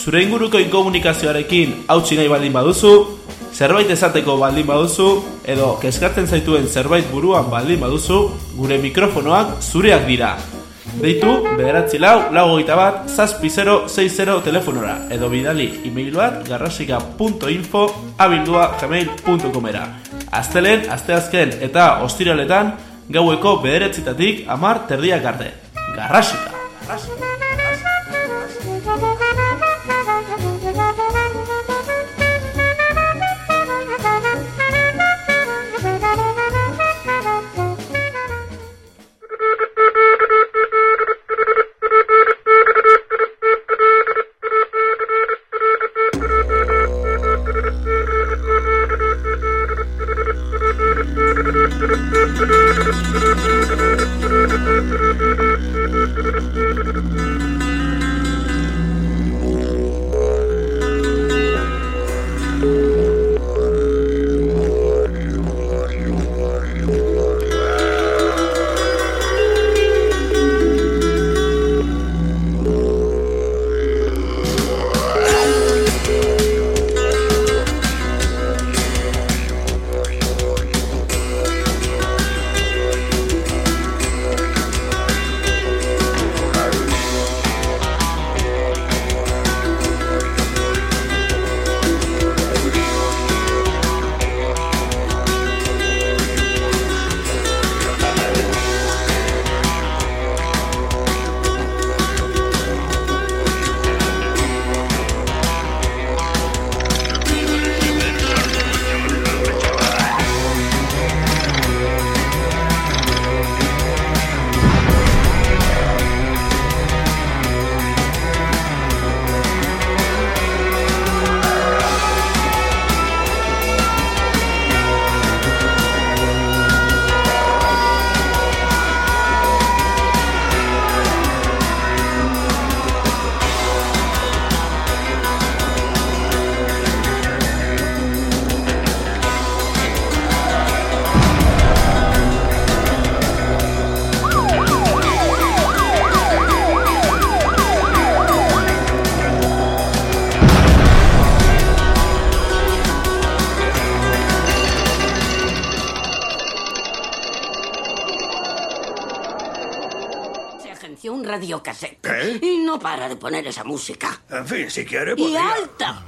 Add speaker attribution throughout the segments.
Speaker 1: zure inguruko inkomunikazioarekin hautsi nahi baldin baduzu, zerbait esateko baldin baduzu, edo keskatzen zaituen zerbait buruan baldin baduzu, gure mikrofonoak zureak dira. Deitu, bederatzi lau, lau hogeita bat, zazpi 060 telefonora, edo bidali e-mail bat garrasika.info abildua gmail.comera. Aztelen, asteazken eta ostiraletan, gaueko bederatzitatik amar terdiak arte. Garrasika! Garrasika!
Speaker 2: De poner esa música.
Speaker 3: En fin, si quiere,
Speaker 2: ¡Y alta!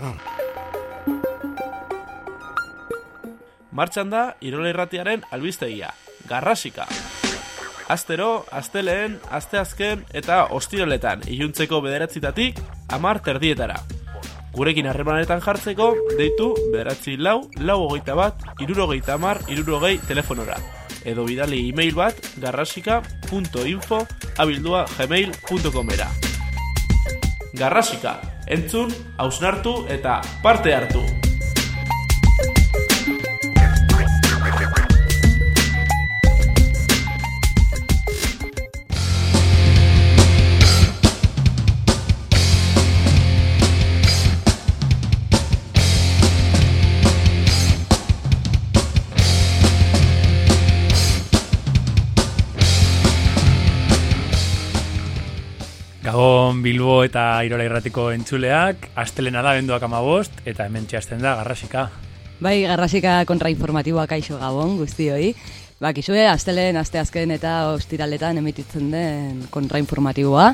Speaker 1: Martxan da, Irola Irratiaren albistegia, Garrasika. Astero, asteleen, asteazken eta ostiraletan iluntzeko bederatzitatik, amar terdietara. Gurekin harremanetan jartzeko, deitu bederatzi lau, lau hogeita bat, irurogeita amar, irurogei telefonora. Edo bidali e-mail bat garrasika.info abildua gmail.comera. Garrasika, entzun, hausnartu eta parte hartu.
Speaker 4: Bilbo eta Irola Irratiko entzuleak, astelena da benduak amabost, eta hemen txasten da Garrasika.
Speaker 5: Bai, Garrasika kontrainformatiboa kaixo Gabon guztioi. Ba, kizue, astelen, asteazken eta ostiraletan emititzen den kontrainformatiboa.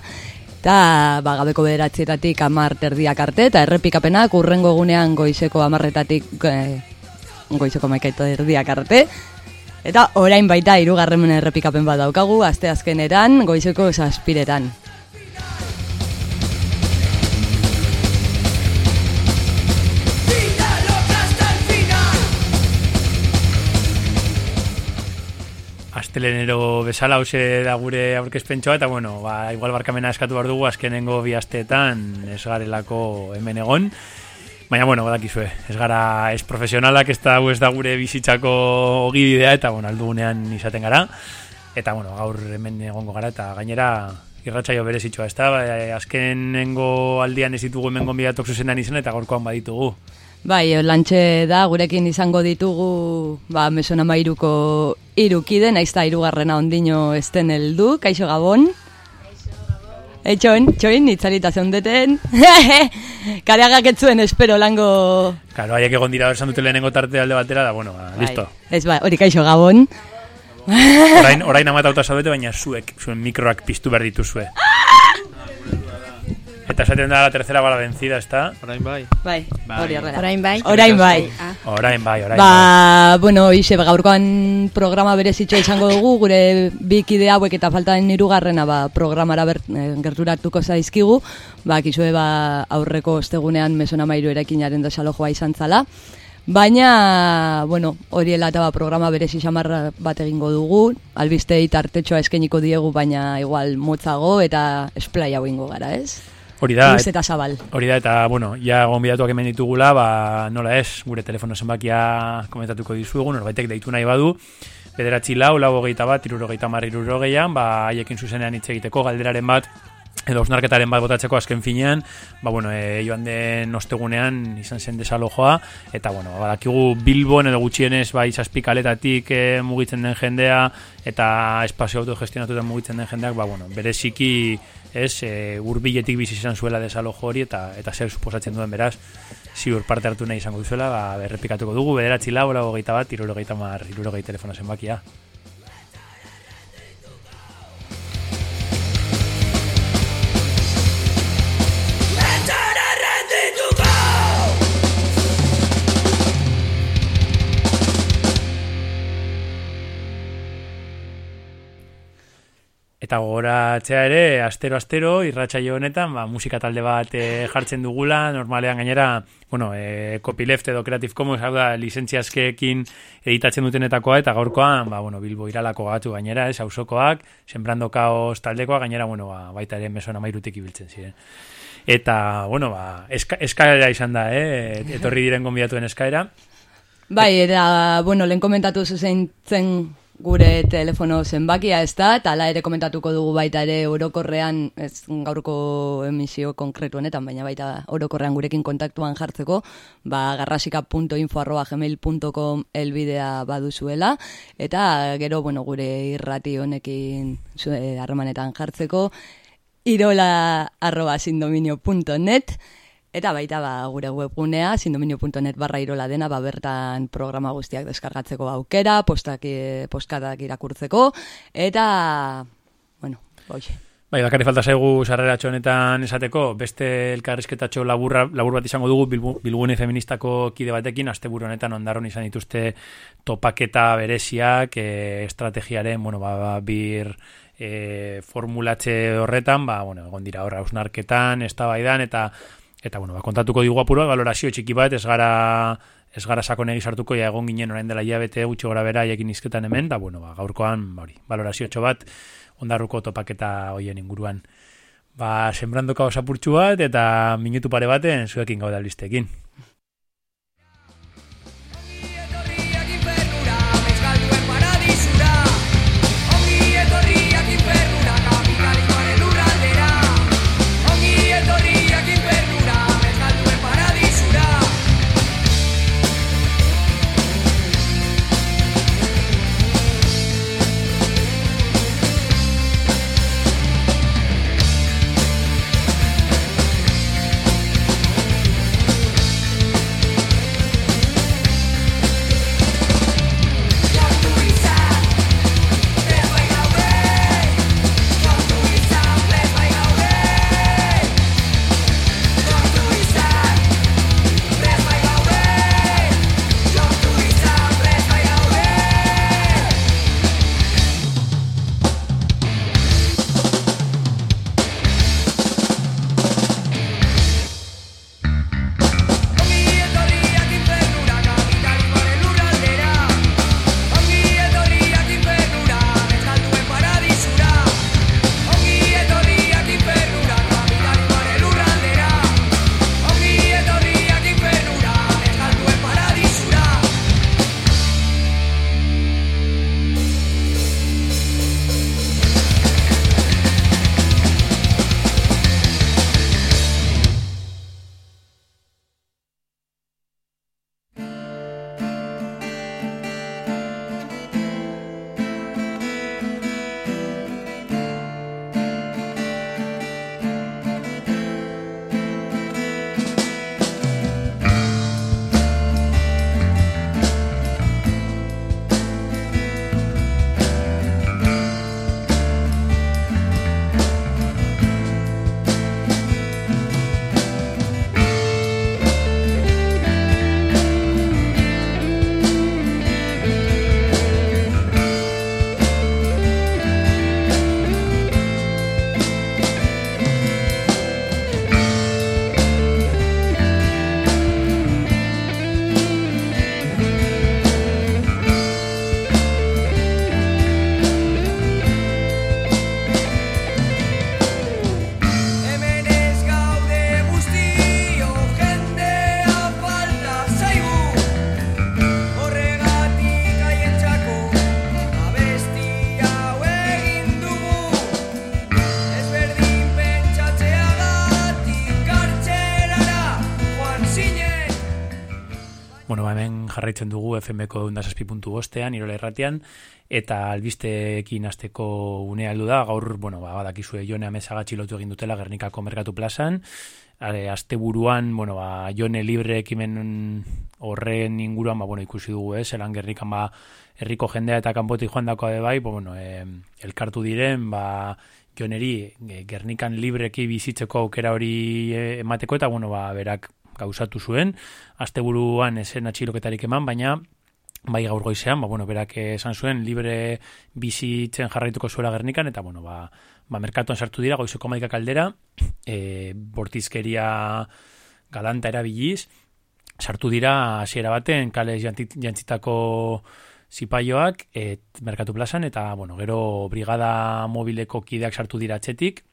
Speaker 5: Eta, ba, gabeko bederatzietatik amar terdiak arte, eta errepikapenak urrengo gunean goizeko amarretatik eh, goizeko maikaito erdiak arte. Eta orain baita irugarren errepikapen bat daukagu, asteazkenetan, goizeko saspiretan.
Speaker 4: Astelenero bezala hause da gure aurkezpentsoa eta bueno, ba, igual barkamena eskatu behar dugu azkenengo bi asteetan ez garelako hemen egon. Baina, bueno, badakizue, ez gara ez profesionalak, ez da, ez da gure bizitzako ogibidea eta, bueno, aldugunean izaten gara. Eta, bueno, gaur hemen egongo gara eta gainera irratsaio berezitxoa, ez da, ba, azkenengo aldian ez ditugu hemen gombidatok zuzenan izan eta gaurkoan baditugu.
Speaker 5: Bai, lantxe da, gurekin izango ditugu, ba, mesona mairuko irukide, naiz da irugarrena ondino esten heldu, kaixo gabon. Etxoin, txoin, itzalita zeundeten. Kareagak etzuen espero lango...
Speaker 4: Karo, haiek egon dira esan dute lehenengo tarte alde batera, da, bueno, ba, listo.
Speaker 5: Bai. Ez ba, hori kaixo gabon.
Speaker 4: Orain, orain amatauta zaudete, baina zuek, zuen mikroak piztu behar dituzue. Eta esaten da la tercera bala vencida, ezta?
Speaker 6: Orain bai.
Speaker 5: Bai, hori horrela.
Speaker 7: Orain bai.
Speaker 5: Orain bai.
Speaker 7: Ah.
Speaker 4: Orain bai, orain bai.
Speaker 5: Ba, bueno, ixe, gaurkoan programa berezitxo izango dugu, gure bi kide hauek eta faltan hirugarrena ba, programara ber, eh, gerturatuko zaizkigu, ba, kizue ba, aurreko ostegunean mesona mairu erekinaren desalojoa izan zala. Baina, bueno, hori eta ba, programa berezi xamar bat egingo dugu, albistei tartetxoa eskeniko diegu, baina igual motzago eta esplai hau ingo gara, ez?
Speaker 4: Hori da,
Speaker 5: Luze eta zabal.
Speaker 4: hori da, eta, bueno, ja gonbidatuak hemen ditugula, ba, nola ez, gure telefono zenbakia komentatuko dizuegu, norbaitek deitu nahi badu, bederatzi lau, lau hogeita bat, irurogeita mar irurogeian, ba, haiekin zuzenean hitz egiteko galderaren bat, edo osnarketaren bat botatzeko azken finean, ba, bueno, e, joan den ostegunean izan zen desalojoa, eta, bueno, badakigu Bilbon edo gutxienez, bai, zazpikaletatik e, mugitzen den jendea, eta espazio autogestionatutan mugitzen den jendeak, ba, bueno, bereziki, ez, e, urbiletik bizi izan zuela desalojo hori, eta eta zer suposatzen duen beraz, ziur parte hartu nahi izango duzuela, ba, errepikatuko dugu, bederatzi lau, hogeita bat, irurogeita mar, irurogei telefono zenbakia. Eta gogoratzea ere, astero-astero, irratsaio honetan, ba, musika talde bat e, jartzen dugula, normalean gainera, bueno, e, copyleft edo Creative Commons, hau da, lizentziazkeekin editatzen dutenetakoa, eta gaurkoan, ba, bueno, Bilbo iralako gatu gainera, ez, ausokoak, sembrando kaos taldekoa, gainera, bueno, ba, baita ere mesona mairutik ibiltzen ziren. Eta, bueno, ba, eska, eskaera izan da, eh? etorri diren gonbidatuen eskaera.
Speaker 5: Bai, eta, bueno, lehen komentatu zuzen zen gure telefono zenbakia ez da, eta ala ere komentatuko dugu baita ere orokorrean, ez gaurko emisio konkretu honetan, baina baita orokorrean gurekin kontaktuan jartzeko, ba, garrasika.info arroba gmail.com elbidea baduzuela, eta gero, bueno, gure irrati honekin harremanetan jartzeko, irola arroba sindominio.net, Eta baita ba, gure webgunea, sindominio.net barra irola dena, ba, bertan programa guztiak deskargatzeko aukera, postak, eh, postkadak irakurtzeko, eta, bueno, hoxe.
Speaker 4: Bai, bakari falta zaigu sarreratxo honetan esateko, beste elkarrizketatxo laburra, labur bat izango dugu Bilbu- bilgune feministako kide batekin, asteburu honetan ondaron izan dituzte topaketa bereziak, e, estrategiaren, bueno, ba, ba, bir e, formulatze horretan, ba, bueno, egon dira horra ausnarketan, eztabaidan eta eta bueno, ba, kontatuko digu apuro, valorazio txiki bat, ez gara ez gara sakonegi sartuko ja egon ginen orain dela hilabete gutxi gora bera haiekin izketan hemen, da bueno, ba, gaurkoan ba, hori, valorazio bat ondarruko topaketa hoien inguruan. Ba, sembrando kaos apurtxu bat eta minutu pare baten zuekin gauda albistekin. Jarraitzen dugu FMko eundazazpi puntu bostean, irola erratean, eta albisteekin azteko unea heldu da, gaur, bueno, ba, badakizue jone amezaga txilotu egin dutela Gernikako Merkatu plazan, Are, azte buruan, bueno, ba, jone libre ekimen horren inguruan, ba, bueno, ikusi dugu, ez, elan gerrikan, ba, herriko jendea eta kanpotik joan dako ade bai, bo, bueno, e, elkartu diren, ba, joneri, e, gernikan libreki bizitzeko aukera hori e, emateko, eta, bueno, ba, berak gauzatu zuen, asteburuan esen atxiloketarik eman, baina bai gaur goizean, ba, bueno, berak esan zuen libre bizitzen jarraituko zuela gernikan, eta, bueno, ba, ba merkatuan sartu dira, goizeko maika kaldera, e, bortizkeria galanta erabiliz, sartu dira hasiera baten kale jantzitako zipaioak et, merkatu plazan, eta, bueno, gero brigada mobileko kideak sartu dira atxetik,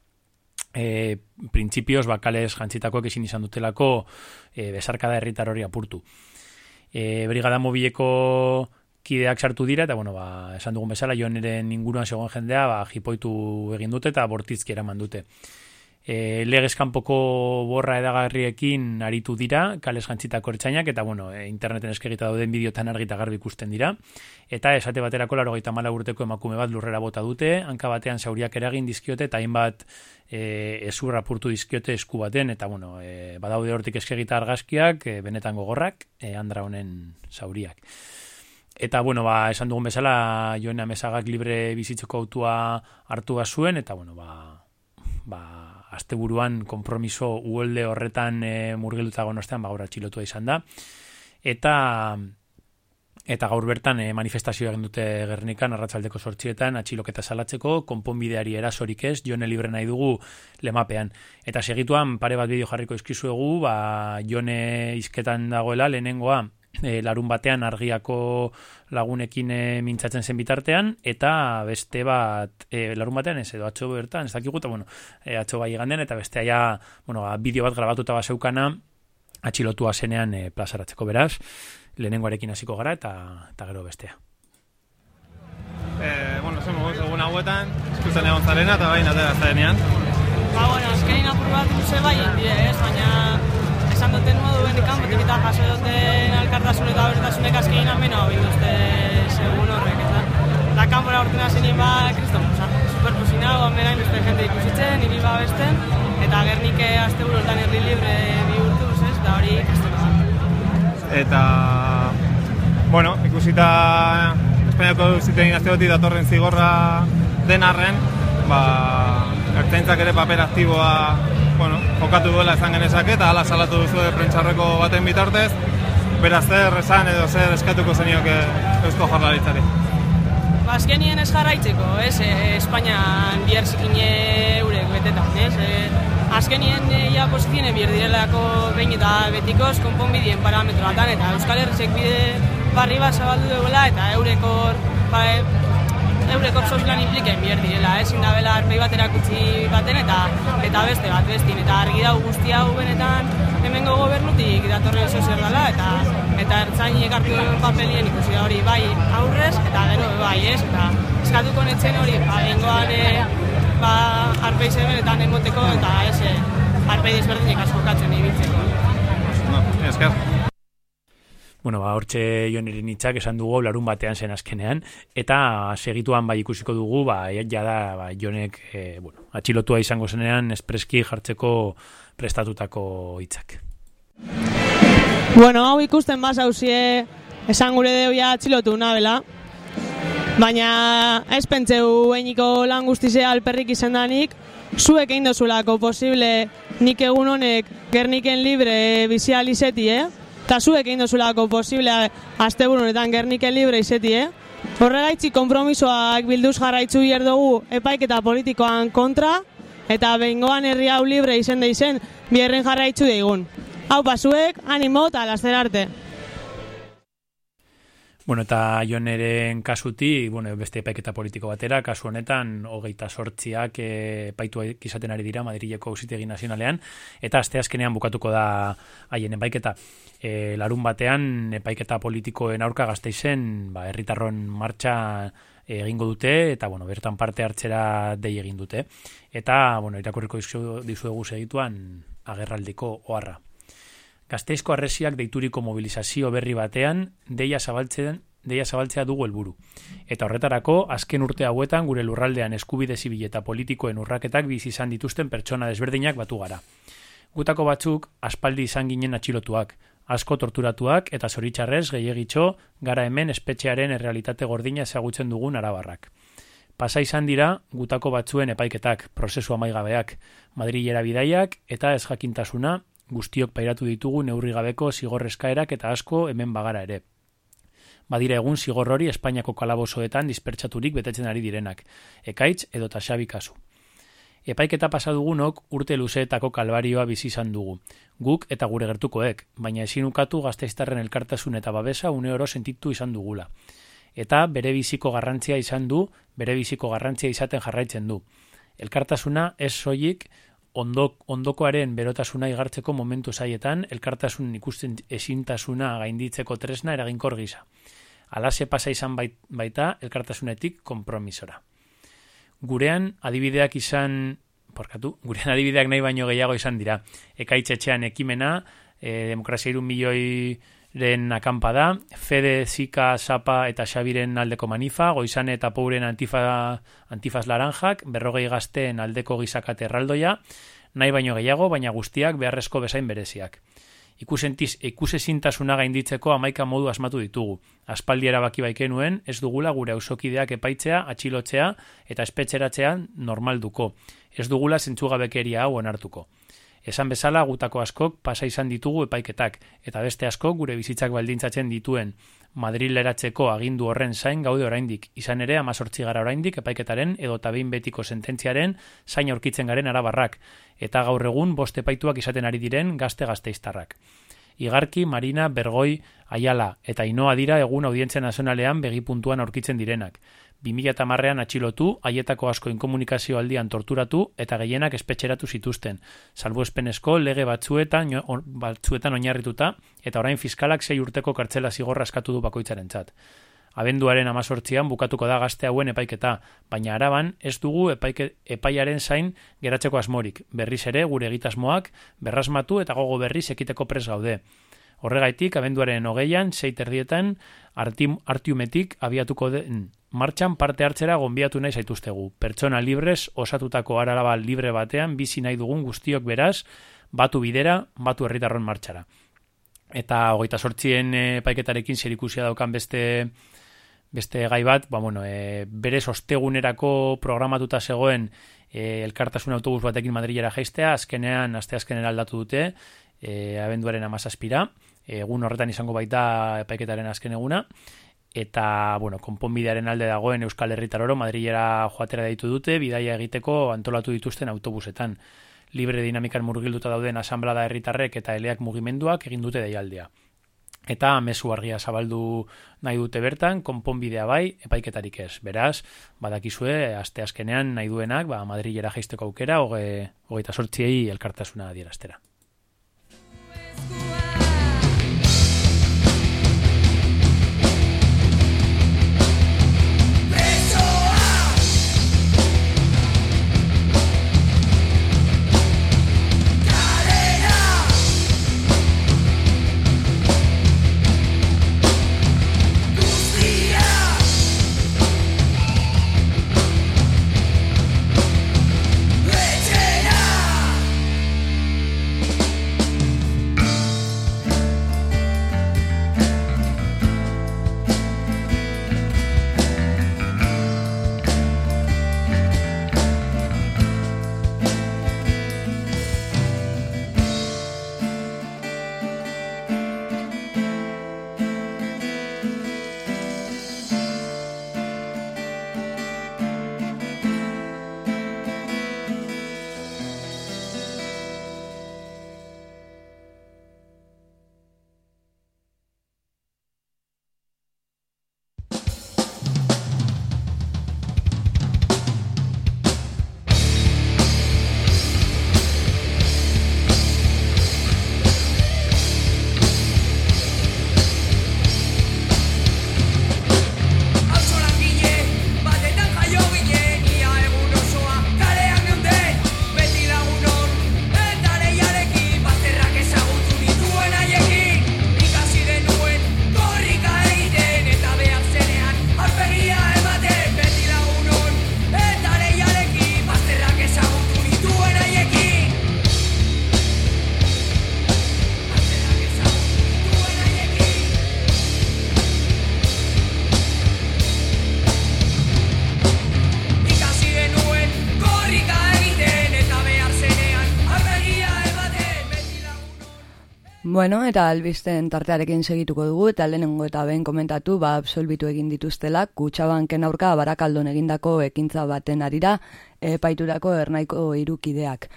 Speaker 4: e, printzipioz bakales jantzitakoak ezin izan dutelako e, besarkada herritar hori apurtu. E, brigada mobileko kideak sartu dira, eta bueno, ba, esan dugun bezala, joneren inguruan segon jendea, ba, jipoitu egin dute eta bortizki eraman dute. E, legez kanpoko borra edagarriekin aritu dira, kales jantzitako ertzainak, eta bueno, e, interneten eskegita dauden bideotan argita garbi ikusten dira. Eta esate baterako laro gaita mala urteko emakume bat lurrera bota dute, hanka batean zauriak eragin dizkiote, eta hainbat e, ezurra purtu dizkiote esku baten, eta bueno, e, badaude hortik eskegita argazkiak, e, benetan gogorrak, e, andra honen zauriak. Eta, bueno, ba, esan dugun bezala, joen amezagak libre bizitzeko autua hartu zuen, eta, bueno, ba, ba, asteburuan konpromiso uholde horretan e, murgiluta gonostean, ba, gaur atxilotua izan da. Eta, eta gaur bertan e, manifestazioa egin dute Gernikan, arratsaldeko sortxietan, atxiloketa salatzeko, konponbideari erasorik ez, jone libre nahi dugu lemapean. Eta segituan, pare bat bideo jarriko izkizuegu, ba, jone izketan dagoela, lehenengoa, e, larun batean argiako lagunekin e, mintzatzen zen bitartean, eta beste bat, e, larun batean ez edo atxo bertan, ez dakigu, eta bueno, e, atxo bai igandean, eta bestea ja, bueno, ba, bideo bat grabatuta baseukana, atxilotua zenean e, plazaratzeko beraz, lehenengoarekin hasiko gara, eta, eta gero bestea.
Speaker 7: Eh, bueno, zen mogu, egun hauetan, eskutzen egon zarena eta bain atera zarenean.
Speaker 8: Ba, bueno, azkenin apur bat luze bai indie, ez? Baina esan duten modu benikan, botik eta jaso duten alkartasun eta bertasunek azkenin amena hau induzte segun horrek, eta da kanpora urten hasenin ba, kriston, oza, superposina, gomera induzte jende ikusitzen, hiri ba besten, eta gernike azte buruetan herri libre bihurtuz, ez? Da hori kriston da.
Speaker 7: Eta, bueno, ikusita Espainiako zitein gazteotik datorren zigorra den arren, ba, ertzaintzak ere paper aktiboa bueno, jokatu duela esan genezake eta hala salatu duzu prentxarreko baten bitartez, beraz zer esan edo zer eskatuko zenioke eusko jarlaritzari.
Speaker 8: Ba, azkenien ez jarraitzeko, ez, e, Espainian bihar zikine eurek betetan, ez, e, azkenien e, ja positiene bihar direlako behin eta betikoz konponbidien parametroatan, eta Euskal Herrizek bide barri bat zabaldu duela, eta eurekor, ba, e, eurekor sozilan impliken bihar direla, ez, indabela arpei bat erakutsi baten, eta eta beste bat bestin, eta argi dau guzti hau benetan hemengo gobernutik datorren sozial dela, eta eta ertzainek hartu papelien ikusi da hori bai aurrez, eta gero bai ez, eta eskatuko netzen hori, ba, bengoan e, ba, arpei zebenetan emoteko, eta ez, e, arpei desberdinek askokatzen ibiltzeko.
Speaker 7: No, esker.
Speaker 4: Bueno, ba, hortxe jonerin hitzak esan dugu larun batean zen azkenean, eta segituan bai ikusiko dugu, ba, ja da, ba, jonek, e, bueno, atxilotua izango zenean, espreski jartzeko prestatutako hitzak.
Speaker 8: Bueno, hau ikusten bas hausie esan gure deuia atxilotu nabela. Baina ez pentseu einiko lan guztizea alperrik izendanik, zuek egin dozulako posible nik egun honek gerniken libre bizial izeti, eh? Eta zuek egin dozulako posible asteburu honetan gerniken libre izeti, eh? Horregaitzi konpromisoak bilduz jarraitzu bier dugu epaiketa politikoan kontra, eta behingoan herri hau libre izen da izen, bierren jarraitzu deigun. Hau pasuek, animo eta laster arte.
Speaker 4: Bueno, eta joneren kasuti, bueno, beste epaiketa politiko batera, kasu honetan, hogeita sortziak e, epaitu izaten ari dira Madrileko Auzitegi Nazionalean, eta aste azkenean bukatuko da haien epaiketa. E, larun batean, epaiketa politikoen aurka gazteizen, ba, herritarron martxa egingo dute, eta, bueno, bertan parte hartzera dei egin dute. Eta, bueno, irakurriko dizu- dizuegu segituan agerraldiko oharra. Gazteizko arresiak deituriko mobilizazio berri batean deia zabaltzen deia zabaltzea dugu helburu. Eta horretarako, azken urte hauetan gure lurraldean eskubide zibil eta politikoen urraketak bizi izan dituzten pertsona desberdinak batu gara. Gutako batzuk aspaldi izan ginen atxilotuak, asko torturatuak eta zoritxarrez gehiagitxo gara hemen espetxearen errealitate gordina ezagutzen dugun arabarrak. Pasa izan dira gutako batzuen epaiketak, prozesu amaigabeak, Madrilera bidaiak eta ez jakintasuna guztiok pairatu ditugu neurri gabeko zigorrezkaerak eta asko hemen bagara ere. Badira egun zigor hori Espainiako kalabozoetan dispertsaturik betetzen ari direnak, ekaitz edo taxabi kasu. Epaiketa pasa dugunok urte luzeetako kalbarioa bizi izan dugu. Guk eta gure gertukoek, baina ezin ukatu gazteiztarren elkartasun eta babesa une oro sentitu izan dugula. Eta bere biziko garrantzia izan du, bere biziko garrantzia izaten jarraitzen du. Elkartasuna ez soilik ondok, ondokoaren berotasuna igartzeko momentu zaietan, elkartasun ikusten ezintasuna gainditzeko tresna eraginkor gisa. Alase pasa izan bait- baita elkartasunetik konpromisora gurean adibideak izan porkatu, gurean adibideak nahi baino gehiago izan dira. Ekaitzetxean ekimena, e, demokrazia irun milioiren akampada, Fede, Zika, Sapa eta Xabiren aldeko manifa, Goizane eta Pouren antifa, antifaz laranjak, berrogei gazteen aldeko gizakate erraldoia, nahi baino gehiago, baina guztiak beharrezko bezain bereziak. Ikusentiz, ikusezintasuna gainditzeko amaika modu asmatu ditugu. Aspaldi erabaki baikenuen, ez dugula gure ausokideak epaitzea, atxilotzea eta espetxeratzea normalduko. Ez dugula zentzugabekeria hau onartuko. Esan bezala gutako askok pasa izan ditugu epaiketak, eta beste askok gure bizitzak baldintzatzen dituen Madrileratzeko agindu horren zain gaude oraindik. Izan ere, amazortzi gara oraindik epaiketaren edo tabin betiko sententziaren zain aurkitzen garen arabarrak, eta gaur egun bost epaituak izaten ari diren gazte-gazteiztarrak. Igarki, Marina, Bergoi, Aiala eta Inoa dira egun audientzia nazionalean begi puntuan aurkitzen direnak. 2010ean atxilotu, haietako asko inkomunikazio aldian torturatu eta gehienak espetxeratu zituzten. Salbuespenezko lege batzuetan, batzuetan oinarrituta eta orain fiskalak sei urteko kartzela zigorra eskatu du bakoitzarentzat. Abenduaren amazortzian bukatuko da gazte hauen epaiketa, baina araban ez dugu epaike, epaiaren zain geratzeko asmorik. Berriz ere gure egitasmoak berrasmatu eta gogo berriz ekiteko pres gaude. Horregaitik, abenduaren hogeian, sei terdietan, artim, artiumetik abiatuko den martxan parte hartzera gonbiatu nahi zaituztegu. Pertsona librez osatutako araraba libre batean bizi nahi dugun guztiok beraz, batu bidera, batu herritarron martxara. Eta hogeita sortzien e, paiketarekin zerikusia daukan beste beste gai bat, ba, bueno, e, berez ostegunerako programatuta zegoen e, elkartasun autobus batekin Madrilera jaistea, azkenean, aste azkenera aldatu dute, e, abenduaren amazazpira, egun horretan izango baita epaiketaren azken eguna, eta, bueno, konponbidearen alde dagoen Euskal Herritar oro Madrilera joatera deitu dute, bidaia egiteko antolatu dituzten autobusetan. Libre dinamikan murgilduta dauden asamblada herritarrek eta eleak mugimenduak egin dute deialdea. Eta mezu argia zabaldu nahi dute bertan, konponbidea bai, epaiketarik ez. Beraz, badakizue, aste azkenean nahi duenak, ba, Madrilera jaisteko aukera, hoge, hogeita sortziei elkartasuna adieraztera.
Speaker 5: Bueno, eta albisten tartearekin segituko dugu, eta lehenengo eta behin komentatu, ba, absolbitu egin dituztela, kutsabanken aurka barakaldon egindako ekintza baten arira, epaiturako ernaiko irukideak.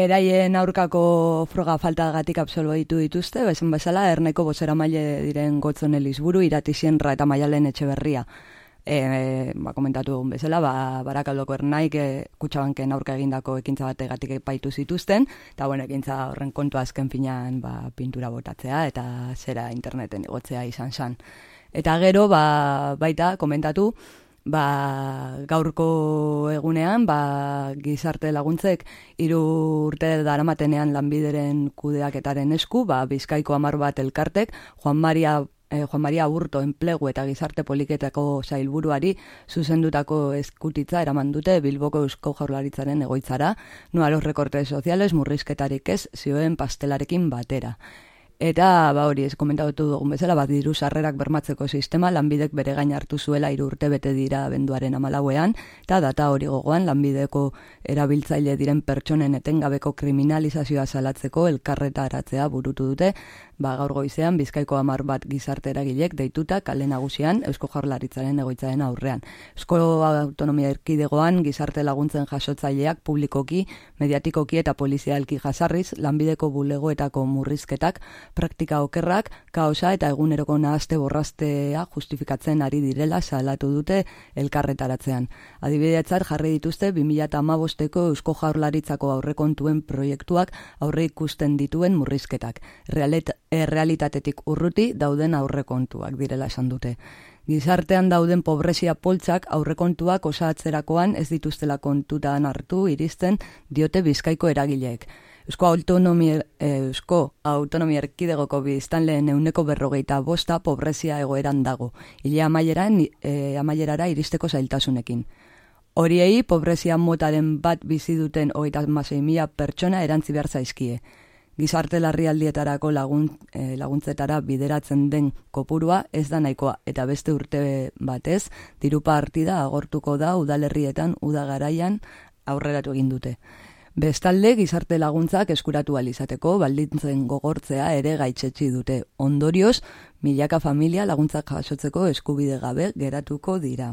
Speaker 5: Beraien aurkako froga faltagatik absolbitu dituzte, bezen bezala, ernaiko bozera maile diren gotzon elizburu, iratisienra eta maialen etxe berria. E, ba, komentatu egun bezala, ba, barakaldoko ernaik e, kutsabanken aurka egindako ekintza bategatik epaitu zituzten, eta bueno, ekintza horren kontu azken finean ba, pintura botatzea eta zera interneten igotzea izan san. Eta gero, ba, baita, komentatu, ba, gaurko egunean, ba, gizarte laguntzek hiru urte daramatenean lanbideren kudeaketaren esku, ba, bizkaiko amar bat elkartek, Juan Maria eh, Juan Maria Burto enplegu eta gizarte poliketako sailburuari zuzendutako eskutitza eraman dute Bilboko Eusko Jaurlaritzaren egoitzara, noa los recortes soziales murrizketarik ez zioen pastelarekin batera. Eta, ba hori, ez komentatu dugun bezala, bat diru sarrerak bermatzeko sistema, lanbidek bere gain hartu zuela hiru urte bete dira benduaren amalauean, eta data hori gogoan, lanbideko erabiltzaile diren pertsonen etengabeko kriminalizazioa salatzeko elkarreta aratzea burutu dute, ba gaur goizean, bizkaiko amar bat gizarte eragilek deituta kale nagusian Eusko Jaurlaritzaren egoitzaren aurrean. Eusko Autonomia Erkidegoan gizarte laguntzen jasotzaileak publikoki, mediatikoki eta polizialki jasarriz, lanbideko bulegoetako murrizketak, praktika okerrak, kaosa eta eguneroko nahazte borraztea justifikatzen ari direla salatu dute elkarretaratzean. Adibidetzat jarri dituzte 2008ko Eusko Jaurlaritzako aurrekontuen proiektuak aurre ikusten dituen murrizketak. Realet, errealitatetik urruti dauden aurrekontuak direla esan dute. Gizartean dauden pobrezia poltsak aurrekontuak osatzerakoan ez dituztela kontutan hartu iristen diote bizkaiko eragileek. Eusko autonomia, Eusko autonomia erkidegoko biztanleen euneko berrogeita bosta pobrezia egoeran dago. Ile amaieran, e, amaierara iristeko zailtasunekin. Horiei pobrezia motaren bat bizi duten hogeita mila pertsona erantzi behar zaizkie. Gizarte larrialdietarako lagun, e, laguntzetara bideratzen den kopurua ez da nahikoa eta beste urte batez diru partida agortuko da udalerrietan udagaraian aurreratu egin dute. Bestalde, gizarte laguntzak eskuratu alizateko baldintzen gogortzea ere gaitzetsi dute. Ondorioz, milaka familia laguntzak jasotzeko eskubide gabe geratuko dira.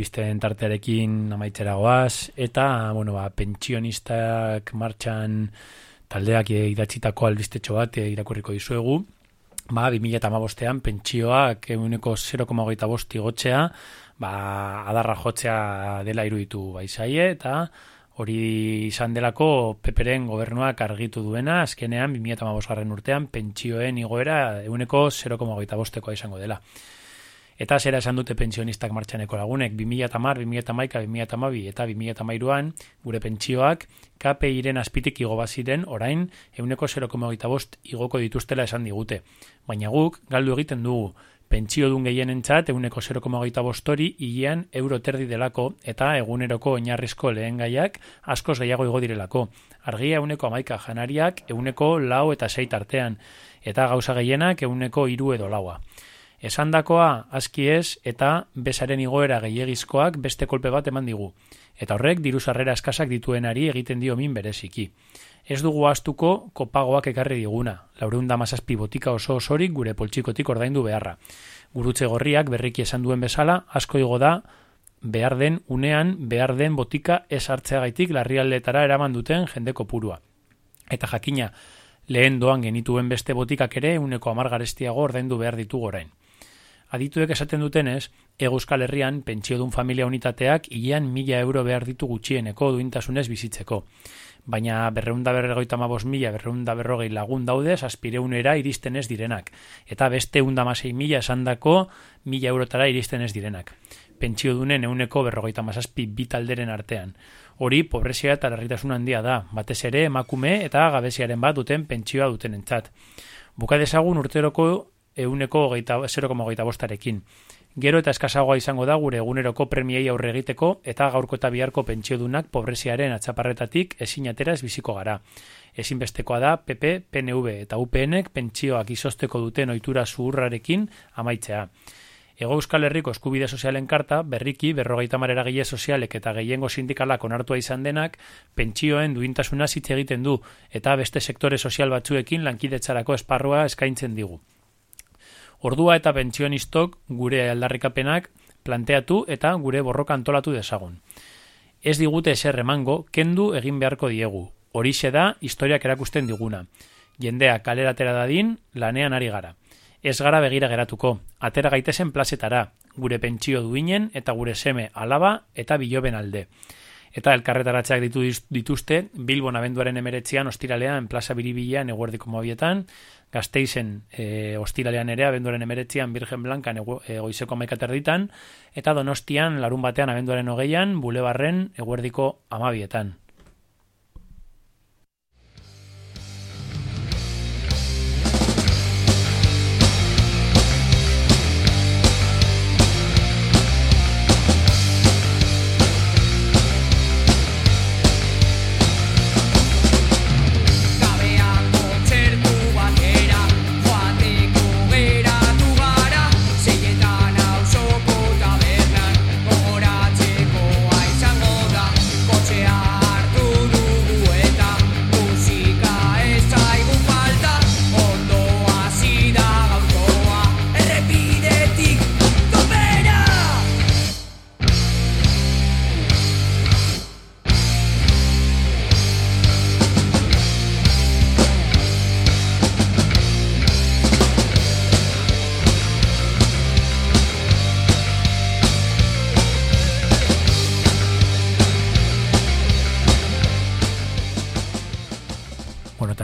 Speaker 4: Albisten tartearekin amaitzera goaz, eta, bueno, ba, pentsionistak martxan taldeak idatzitako albistetxo bat eh, irakurriko dizuegu, ba, 2008an pentsioak eguneko 0,8 bost igotzea, ba, adarra jotzea dela iruditu baizaie, eta hori izan delako peperen gobernuak argitu duena, azkenean 2008 garren urtean pentsioen igoera eguneko 0,8 bostekoa izango dela. Eta zera esan dute pensionistak martxaneko lagunek, 2010, 2011, 2012 eta 2013an gure pentsioak KPIren azpitik igo baziren orain euneko 0,8 bost igoko dituztela esan digute. Baina guk galdu egiten dugu Pentsio dun gehienentzat euneko 0,8 bostori hilean euro terdi delako eta eguneroko oinarrizko lehen gaiak askoz gehiago igo direlako. Argia euneko amaika janariak euneko lau eta sei tartean eta gauza gehienak euneko hiru edo laua. Esandakoa aski ez eta besaren igoera gehiegizkoak beste kolpe bat eman digu. Eta horrek diru sarrera eskasak dituenari egiten dio min bereziki. Ez dugu astuko kopagoak ekarri diguna, laureunda mazazpi botika oso osorik gure poltsikotik ordaindu beharra. Gurutze gorriak berriki esan duen bezala, asko igo da behar den unean behar den botika ez hartzeagaitik larrialdetara eraman duten jende kopurua. Eta jakina, lehen doan genituen beste botikak ere uneko amargarestiago ordaindu behar ditugu orain. Adituek esaten dutenez, Ego Euskal Herrian pentsiodun familia unitateak hilean mila euro behar ditu gutxieneko duintasunez bizitzeko. Baina berreunda berregoita mabos mila berreunda berrogei lagun daude aspireunera iristen ez direnak. Eta beste unda masei mila esandako mila eurotara iristen ez direnak. Pentsio dunen euneko berrogeita mazazpi bitalderen artean. Hori, pobrezia eta larritasun handia da, batez ere emakume eta gabeziaren bat duten pentsioa duten entzat. Buka dezagun urteroko euneko 0,hogeita bostarekin. Gero eta eskasagoa izango da gure eguneroko premiei aurre egiteko eta gaurko eta biharko pentsiodunak pobreziaren atxaparretatik ezin atera ez biziko gara. Ezinbestekoa da PP, PNV eta UPNek pentsioak izosteko duten ohitura zuhurrarekin amaitzea. Ego Euskal Herriko eskubide sozialen karta berriki berrogeita marera gile sozialek eta gehiengo sindikalak onartua izan denak pentsioen duintasuna hitz egiten du eta beste sektore sozial batzuekin lankidetzarako esparrua eskaintzen digu. Ordua eta pentsionistok gure aldarrikapenak planteatu eta gure borroka antolatu dezagun. Ez digute eser emango, kendu egin beharko diegu. Horixe da historiak erakusten diguna. Jendea kaleratera dadin, lanean ari gara. Ez gara begira geratuko, atera gaitezen plazetara, gure pentsio duinen eta gure seme alaba eta biloben alde. Eta elkarretaratzeak ditu dituzte, Bilbon abenduaren emeretzian ostiralean plaza biribilean eguerdiko mobietan, Gasteizen e, ostiralean ere abenduaren emeretzian Virgen Blanca e, goizeko maikaterditan, eta donostian larun batean abenduaren hogeian, bulebarren eguerdiko amabietan.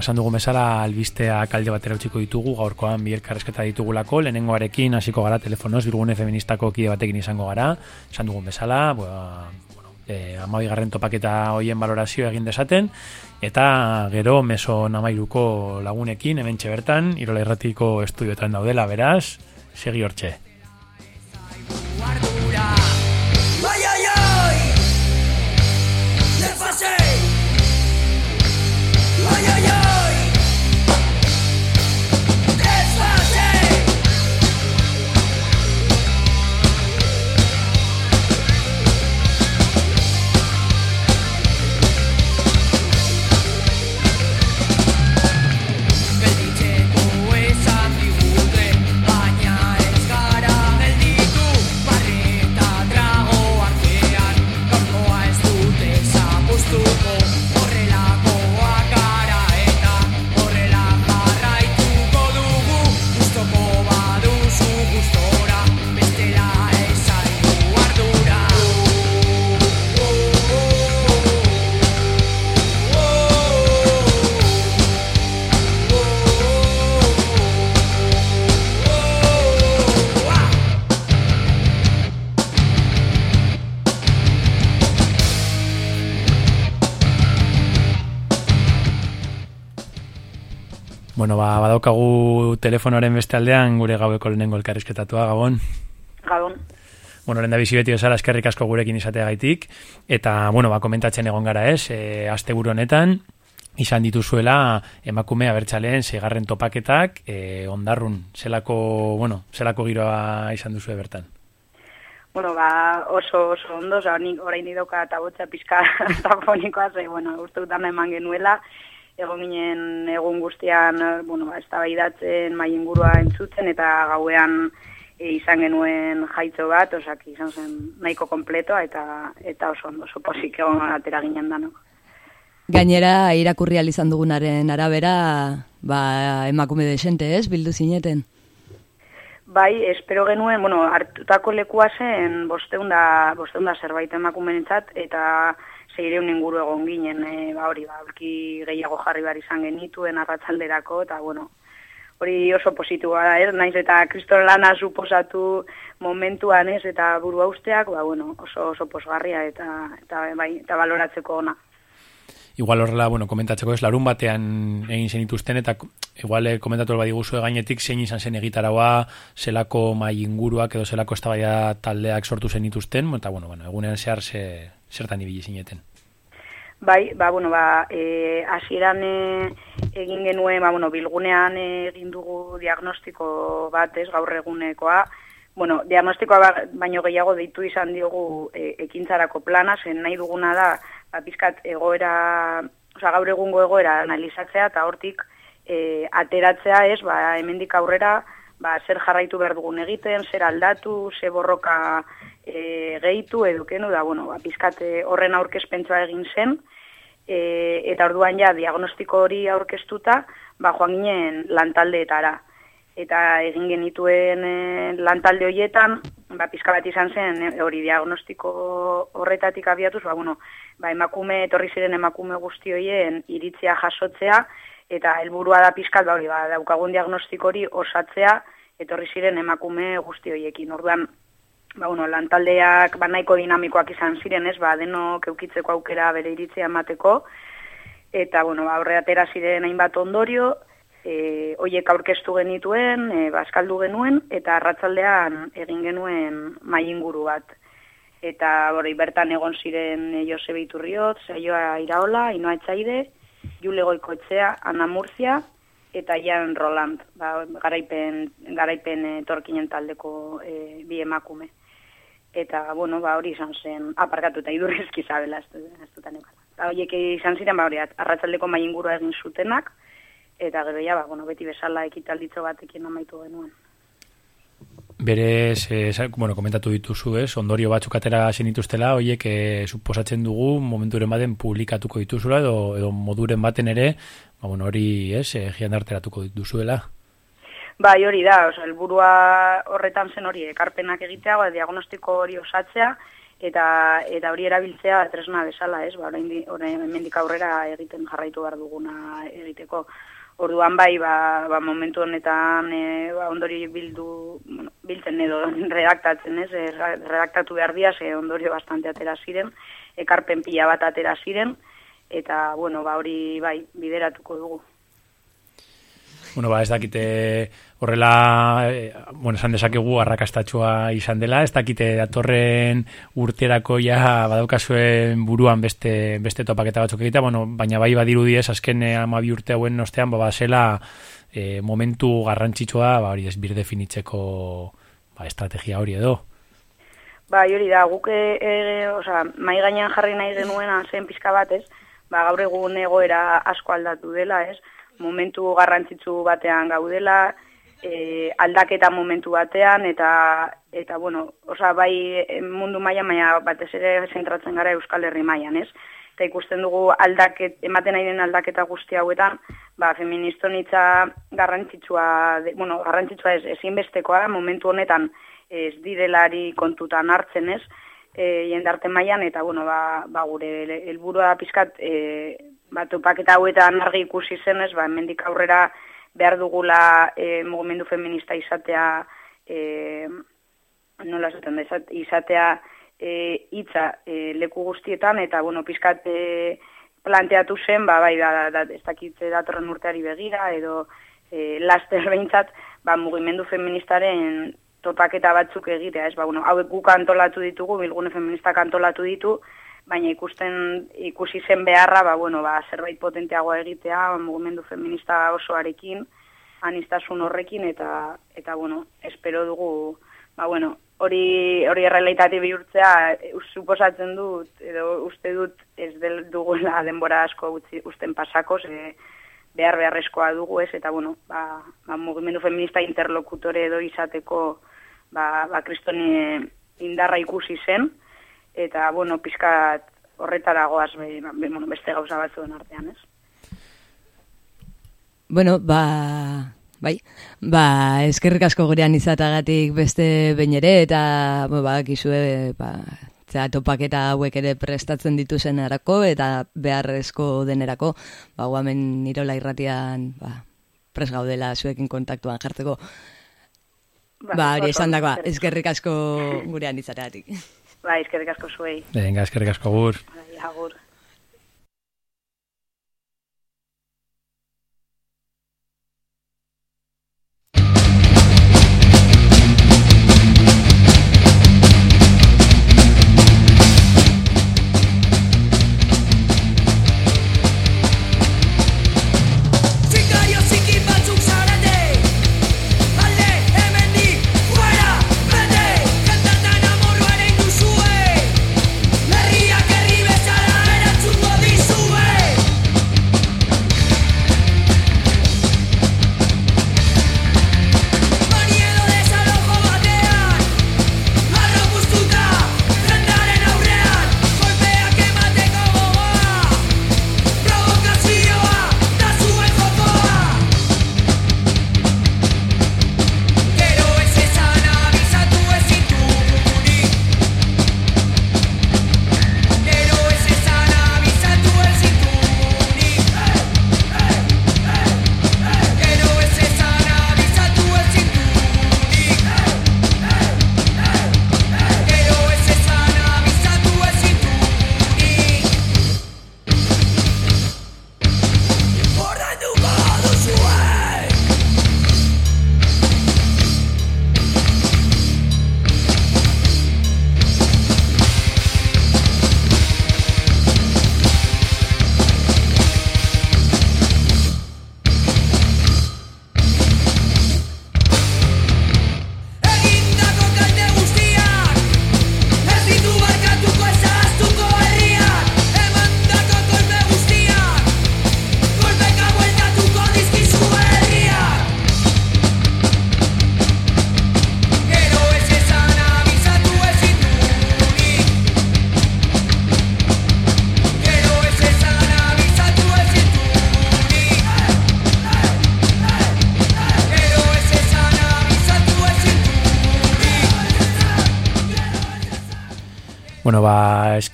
Speaker 4: Esan dugu bezala albisteak alde batera utziko ditugu, gaurkoan bi elkarrezketa ditugulako, lehenengoarekin hasiko gara telefonoz, birgune feministako kide batekin izango gara, esan dugun bezala, ba, bueno, e, amabi garren topaketa hoien valorazio egin desaten, eta gero meso namairuko lagunekin, hemen bertan, irola irratiko estudioetan daudela, beraz, segi hortxe. Bueno, ba, badaukagu telefonoaren beste aldean gure gaueko lehenengo elkarrizketatua, Gabon.
Speaker 9: Gabon.
Speaker 4: Bueno, lehen da bizi beti bezala eskerrik asko gurekin izateagaitik eta bueno, ba komentatzen egon gara, ez? E, asteburu honetan izan dituzuela emakume abertzaleen seigarren topaketak, e, ondarrun, zelako, bueno, zelako giroa izan duzu bertan.
Speaker 9: Bueno, ba, oso, oso ondo, oza, nik orain nidoka eta botza pizka tafonikoa, ze, bueno, uste dut eman genuela, egon ginen egun guztian, eh, bueno, ba, ez da mai ingurua entzuten, eta gauean e, izan genuen jaitzo bat, osak izan zen nahiko kompleto eta eta oso ondo, oso posik egon atera ginen danok.
Speaker 5: Gainera, irakurri izan dugunaren arabera, ba, emakume desente ez, bildu zineten?
Speaker 9: Bai, espero genuen, bueno, hartutako lekua zen bosteunda, bosteunda zerbait emakumenentzat eta zeireun inguru egon ginen, e, ba hori, ba, gehiago jarri bar izan genituen arratzalderako, eta bueno, hori oso positiboa da, ez? Naiz eta kriston lana suposatu momentuan, ez? Eta burua usteak, ba, bueno, oso, oso posgarria eta, eta, bai, eta baloratzeko ona
Speaker 4: igual horrela, bueno, komentatzeko ez, larun batean egin zen ituzten, eta igual eh, komentatu alba diguzu gainetik zein izan zen egitaragoa, zelako mai inguruak edo zelako eztabaida taldeak sortu zen ituzten, eta bueno, bueno, egunean zehar ze, zertan ibili zineten.
Speaker 9: Bai, ba, bueno, ba, e, asieran e, egin genuen, ba, bueno, bilgunean egin dugu diagnostiko bat, ez, gaur egunekoa, bueno, diagnostikoa ba, baino gehiago deitu izan diogu e, ekintzarako plana, zen nahi duguna da, ba, pizkat egoera, oza, gaur egungo egoera analizatzea, eta hortik e, ateratzea ez, ba, hemendik aurrera, ba, zer jarraitu behar dugun egiten, zer aldatu, zer borroka e, gehitu, edukenu, da, bueno, ba, pizkat e, horren aurkezpentzua egin zen, e, eta orduan ja, diagnostiko hori aurkeztuta, ba, joan ginen lantaldeetara eta egin genituen e, lantalde horietan, ba, pizka bat izan zen, hori diagnostiko horretatik abiatuz, ba, bueno, ba, emakume, etorri ziren emakume guzti horien iritzia jasotzea, eta helburua da pizkat, ba, hori, ba, daukagun diagnostiko hori osatzea, etorri ziren emakume guzti horiekin. Orduan, ba, bueno, lantaldeak ba, nahiko dinamikoak izan ziren, ez, ba, denok eukitzeko aukera bere iritzia emateko, eta, bueno, ba, horre ziren hainbat ondorio, e, oiek aurkeztu genituen, e, baskaldu genuen, eta arratzaldean egin genuen mai inguru bat. Eta hori bertan egon ziren e, Josebe Iturriot, Saioa Iraola, Inoa Etxaide, Jule Goikoetxea, Ana Murcia eta Jan Roland, ba, garaipen, garaipen e, torkinen taldeko e, bi emakume. Eta, bueno, ba, hori izan zen, aparkatu eta idurrezki zabela, ez, dutan Ba, horiek izan ziren, ba, hori, arratzaldeko mai ingurua egin zutenak, eta gero ja, ba, bueno, beti bezala ekitalditzo batekin amaitu genuen.
Speaker 4: Berez, e, bueno, komentatu dituzu, ez, ondorio batzuk atera zenituztela, hoiek e, suposatzen dugu momenturen baten publikatuko dituzula, edo, edo moduren baten ere, ba, bueno, hori, ez, e, jiandarteratuko dituzuela.
Speaker 9: Bai, hori da, oza, elburua horretan zen hori, ekarpenak egitea, ba, diagnostiko hori osatzea, eta eta hori erabiltzea tresna bezala, ez, ba, orain, hemendik aurrera egiten jarraitu behar duguna egiteko. Orduan bai, ba, ba momentu honetan e, ba, ondori bildu, bueno, biltzen edo redaktatzen, ez? E, redaktatu behar dia, ze ondorio bastante atera ziren, ekarpen pila bat atera ziren, eta, bueno, ba, hori bai, bideratuko dugu.
Speaker 4: Bueno, ba, ez dakite horrela, eh, bueno, esan dezakegu arrakastatxoa izan dela, ez dakite datorren urterako ja badaukazuen buruan beste, beste topaketa batzuk egitea, bueno, baina bai badiru diez, azken amabi urte hauen nostean, ba, zela eh, momentu garrantzitsua, ba, hori ez bir definitzeko ba, estrategia hori edo.
Speaker 9: Ba, hori da, guk, e, e, oza, mai gainean jarri nahi genuen zen pizka batez, ba, gaur egun egoera asko aldatu dela, ez? momentu garrantzitsu batean gaudela, e, aldaketa momentu batean, eta, eta bueno, osa, bai mundu maila maia batez ere zentratzen gara Euskal Herri mailan, ez? Eta ikusten dugu aldaket, ematen nahi den aldaketa guzti hauetan, ba, feministonitza garrantzitsua, de, bueno, garrantzitsua ez, ezinbestekoa, momentu honetan ez direlari kontutan hartzen, ez? E, jendarte mailan eta bueno, ba, ba gure helburua pizkat e, bat upaketa hauetan argi ikusi zenez, ba, hemendik aurrera behar dugula e, mugimendu feminista izatea, e, nola zaten izatea e, itza e, leku guztietan, eta, bueno, pizkat e, planteatu zen, ba, bai, da, da, ez dakit datorren urteari begira, edo e, laster behintzat, ba, mugimendu feministaren topaketa batzuk egitea, ez, ba, bueno, hauek guk antolatu ditugu, bilgune feministak antolatu ditu, baina ikusten ikusi zen beharra, ba, bueno, ba, zerbait potenteagoa egitea, mugimendu feminista osoarekin, anistasun horrekin, eta, eta bueno, espero dugu, ba, bueno, hori hori errealitate bihurtzea e, suposatzen dut edo uste dut ez del dugula denbora asko utzi usten pasako ze behar beharrezkoa dugu ez eta bueno ba, ba mugimendu feminista interlokutore edo izateko ba ba kristoni indarra ikusi zen eta bueno pizkat horretara goaz be, be, bueno, beste gauza batzuen artean ez?
Speaker 5: Bueno, ba, bai, ba, eskerrik asko gurean izatagatik beste behin ere, eta, bo, ba, gizue, ba, zera, topaketa hauek ere prestatzen dituzen erako, eta beharrezko denerako, ba, guamen nirola irratian, ba, pres gaudela zuekin kontaktuan jartzeko. Ba, hori esan dagoa, eskerrik asko. Gurean izateagatik.
Speaker 9: Bai, eskerrik asko zuei.
Speaker 4: Venga, eskerrik asko gur.
Speaker 9: Bai, agur.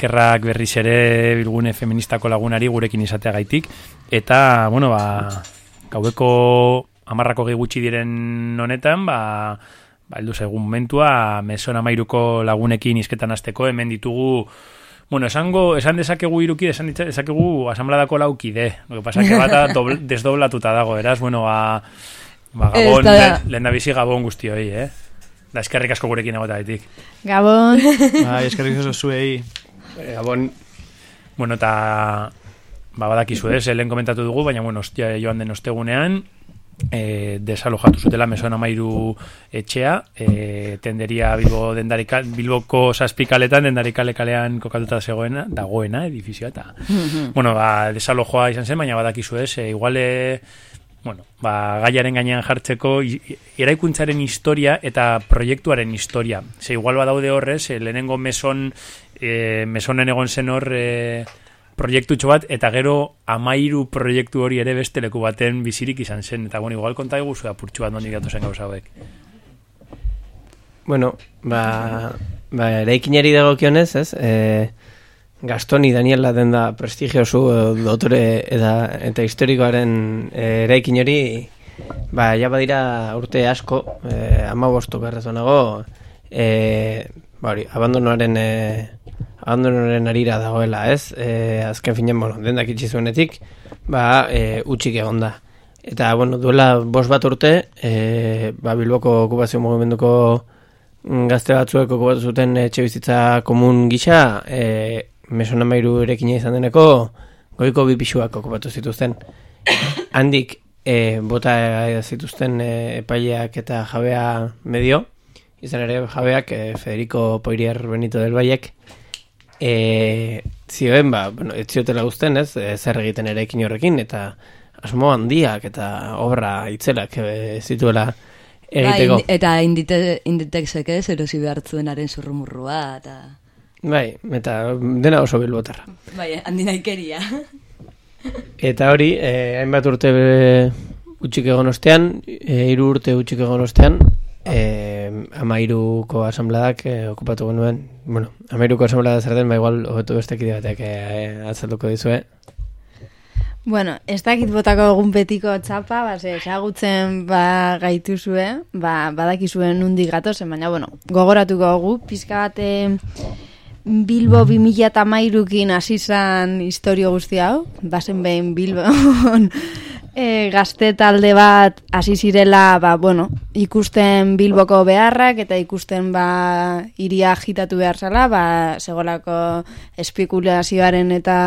Speaker 4: Eskerrak berriz ere bilgune feministako lagunari gurekin izateagaitik. Eta, bueno, ba, gaueko amarrako gehi gutxi diren honetan, ba, ba, heldu zaigun momentua, meson amairuko lagunekin izketan azteko, hemen ditugu, bueno, esango, esan dezakegu iruki, esan dezakegu asambladako laukide. Lo que pasa que bata dobl- desdoblatuta dago, eraz, bueno, ba, ba
Speaker 5: Ez
Speaker 4: gabon,
Speaker 5: da-
Speaker 4: le, lehen da bizi gabon guztioi, eh? Da, eskerrik asko gurekin egotagatik.
Speaker 10: Gabon.
Speaker 6: Bai, eskerrik asko zuei.
Speaker 4: Gabon. Bueno, eta ba, badakizu ez, lehen komentatu dugu, baina bueno, ostia joan den ostegunean, e, desalojatu zutela meson amairu etxea, e, tenderia Bilbo dendarika, Bilboko saspikaletan dendarikale kalean kokatuta zegoena, dagoena edifizioa, eta bueno, ba, desalojoa izan zen, baina badakizu ez, e, igual e, bueno, ba, gaiaren gainean jartzeko i- eraikuntzaren historia eta proiektuaren historia. Ze igual badaude horrez, e, lehenengo meson e, mesonen egon zen hor e, proiektutxo bat, eta gero amairu proiektu hori ere beste leku baten bizirik izan zen. Eta bueno, igual konta eguzu apurtxu bat nondik datozen gauza hauek.
Speaker 11: Bueno, ba, ba eraikinari dagokionez, ez? E, Gastoni Daniela den da prestigiosu e, dotore eta, eta historikoaren e, eraikin hori ba, ja badira urte asko, e, ama bosto nago, e, ba hori, abandonoaren e, abandonoaren arira dagoela, ez? E, azken finean, bueno, dendak itxi zuenetik, ba, e, utxik egon da. Eta, bueno, duela bost bat urte, e, ba, Bilboko okupazio mugimenduko mm, gazte batzuek okupatu zuten etxe bizitza komun gisa, e, mesona mairu erekina izan deneko, goiko bi pixuak okupatu zituzten. Handik, e, bota zituzten e, epaileak eta jabea medio, izan ere jabeak e, Federico Poirier Benito del Baiek, e, zioen, ba, bueno, ez ziotela guzten, ez, e, zer egiten ere ekin horrekin, eta asmo handiak eta obra itzelak e, zituela egiteko.
Speaker 5: Ba, in, eta indite, inditexek ez, erosi behartzuenaren zurrumurrua, eta...
Speaker 11: Bai, eta dena oso bilbotarra.
Speaker 5: Bai, handi naikeria.
Speaker 11: Eta hori, eh, hainbat urte utxik egon ostean, eh, hiru urte utxik egon ostean, eh, amairuko asambladak eh, okupatu genuen, bueno, amairuko asamblada zer den, ba igual, hobetu beste kide batek eh, azalduko dizue.
Speaker 10: Bueno, ez dakit botako egun betiko txapa, ba, ze, esagutzen ba, gaituzue, ba, badakizuen nundik gatozen, baina, bueno, gogoratuko gu, pizka bat eh, Bilbo 2000 eta mairukin hasi zan historio guzti hau, bazen behin Bilbo e, gazte talde bat hasi zirela, ba, bueno, ikusten Bilboko beharrak eta ikusten ba, iria agitatu behar zala, ba, segolako espekulazioaren eta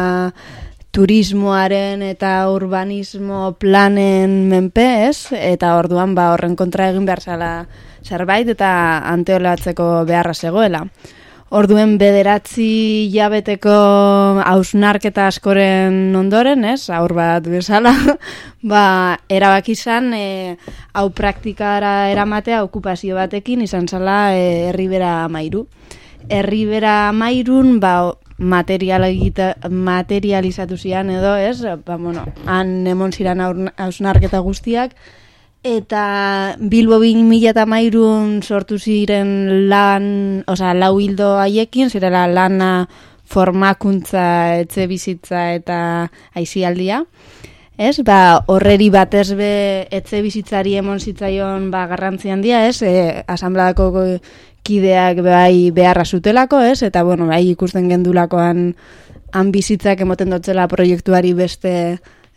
Speaker 10: turismoaren eta urbanismo planen menpe, ez? Eta orduan ba horren kontra egin behar zala zerbait eta anteolatzeko beharra zegoela. Orduen bederatzi jabeteko hausnarketa askoren ondoren, ez, aur bat bezala, ba, erabaki izan, e, hau praktikara eramatea okupazio batekin izan zala e, herribera mairu. Herribera mairun, ba, materializatu zian edo, ez, ba, bueno, han emon ziran hausnarketa guztiak, eta Bilbo 2000 eta mairun sortu ziren lan, oza, lau hildo haiekin, zirela lana formakuntza, etxe bizitza eta aizialdia. Ez, ba, horreri batez be etxe bizitzari emon zitzaion ba, garrantzi handia, ez, e, asambladako kideak bai beharra zutelako, ez, eta bueno, bai ikusten gendulakoan han bizitzak emoten dotzela proiektuari beste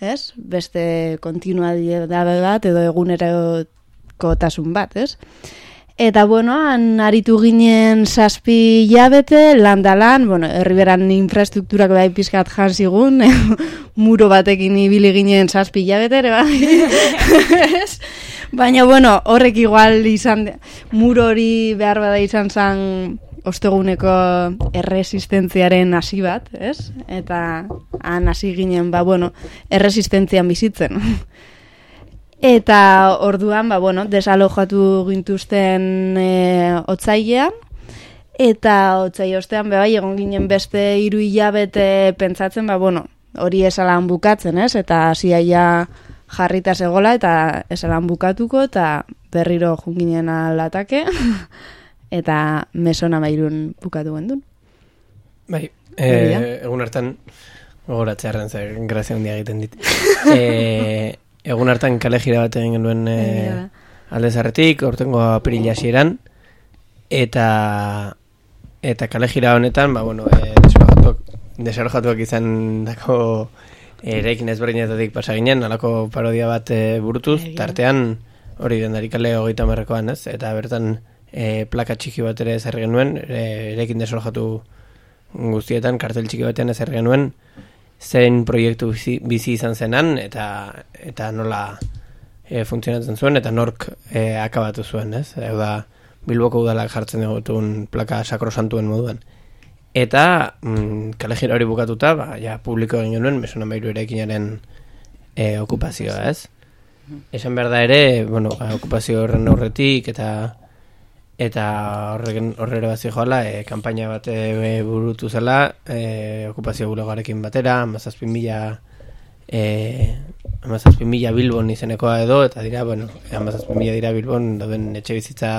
Speaker 10: ez? Beste kontinuadade bat edo eguneroko tasun bat, ez? Eta, bueno, han aritu ginen saspi jabete, landalan, bueno, herriberan infrastrukturak bai pizkat janzigun, muro batekin ibili ginen saspi jabete, ere bai? Baina, bueno, horrek igual izan, muro hori behar bada izan zan osteguneko erresistentziaren hasi bat, ez? Eta han hasi ginen, ba, bueno, erresistentzian bizitzen. Eta orduan, ba, bueno, desalojatu gintuzten e, otzailea, eta otzai ostean, bai, egon ginen beste hiru hilabete pentsatzen, ba, bueno, hori esalan bukatzen, ez? Eta hasiaia jarrita segola, eta esalan bukatuko, eta berriro junginen alatake. eta mesona mairun bukatu gendun.
Speaker 11: Bai, e, egun hartan, gogoratzearen zer, grazia hundia egiten dit. e, egun hartan kale jira bat egin genuen e, alde zarretik, ortengo apirila xieran, eta eta kale jira honetan, ba, bueno, e, desorojatuak izan dako erekin ezberdinetatik pasaginen, alako parodia bat e, burutuz, tartean hori dendarik kale hogeita marrekoan, ez? Eta bertan e, plaka txiki bat ere zer genuen, e, erekin desorjatu guztietan, kartel txiki batean zer genuen, zein proiektu bizi, bizi izan zenan, eta eta nola e, funtzionatzen zuen, eta nork e, akabatu zuen, ez? Hau da, Bilboko udalak jartzen dugutun plaka sakrosantuen moduan. Eta mm, kalejira hori bukatuta, ba, ja, publiko egin genuen, mesona mairu ere ekinaren e, okupazioa, ez? Esan behar da ere, bueno, ba, okupazio horren aurretik eta eta horregen horrere bat joala, e, kampaina bat e, burutu zela, e, okupazio bulegoarekin batera, amazazpin mila e, amazazpin mila bilbon izenekoa edo, eta dira, bueno, amazazpin mila dira bilbon, dauden etxe bizitza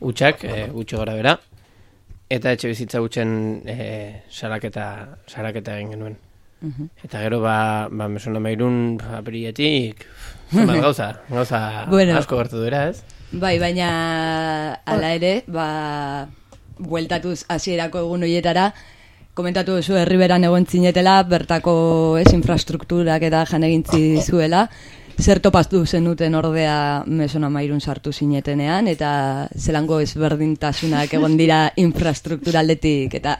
Speaker 11: utxak, e, gutxi gora bera, eta etxe bizitza utxen e, saraketa, saraketa egin genuen. Eta gero, ba, ba mesona mairun apirietik, gauza, gauza
Speaker 5: bueno.
Speaker 11: asko gertu dira, ez?
Speaker 5: Bai, baina ala ere, ba, bueltatuz hasierako egun horietara, komentatu duzu herriberan egon zinetela, bertako ez infrastrukturak eta jan egintzi zuela, zer topaztu zenuten ordea mesona mairun sartu zinetenean, eta zelango ezberdintasunak egon dira infrastrukturaletik, eta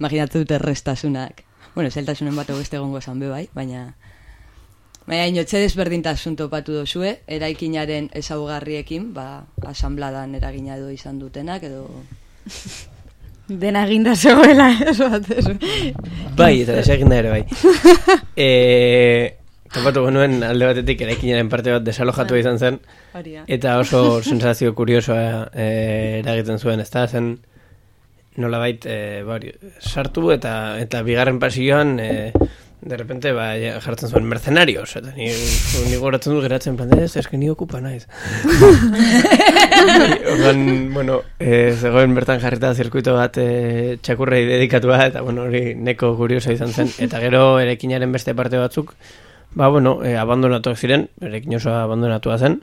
Speaker 5: imaginatu dut errestasunak. Bueno, zeltasunen bat beste egongo esan be bai, baina... Baina inotze desberdintasun topatu dozue, eraikinaren ezaugarriekin, ba, asambladan eragina edo izan dutenak, edo...
Speaker 10: Dena eginda zegoela, eso batez.
Speaker 11: Bai, eta deseginda ere bai. e, topatu genuen alde batetik eraikinaren parte bat desalojatu izan zen. Eta oso sensazio kuriosoa e, eragiten zuen, ez da, zen nolabait e, bari, sartu eta eta bigarren pasioan e, de repente ba, ja, jartzen zuen mercenarios eta ni, ni goratzen du geratzen plan ez, eske ni okupa naiz. Ordan, bueno, e, zegoen bertan jarrita zirkuito bat e, txakurrei dedikatua eta bueno, hori neko kurioso izan zen. Eta gero erekinaren beste parte batzuk ba bueno, e, abandonatuak ziren erekin oso abandonatua zen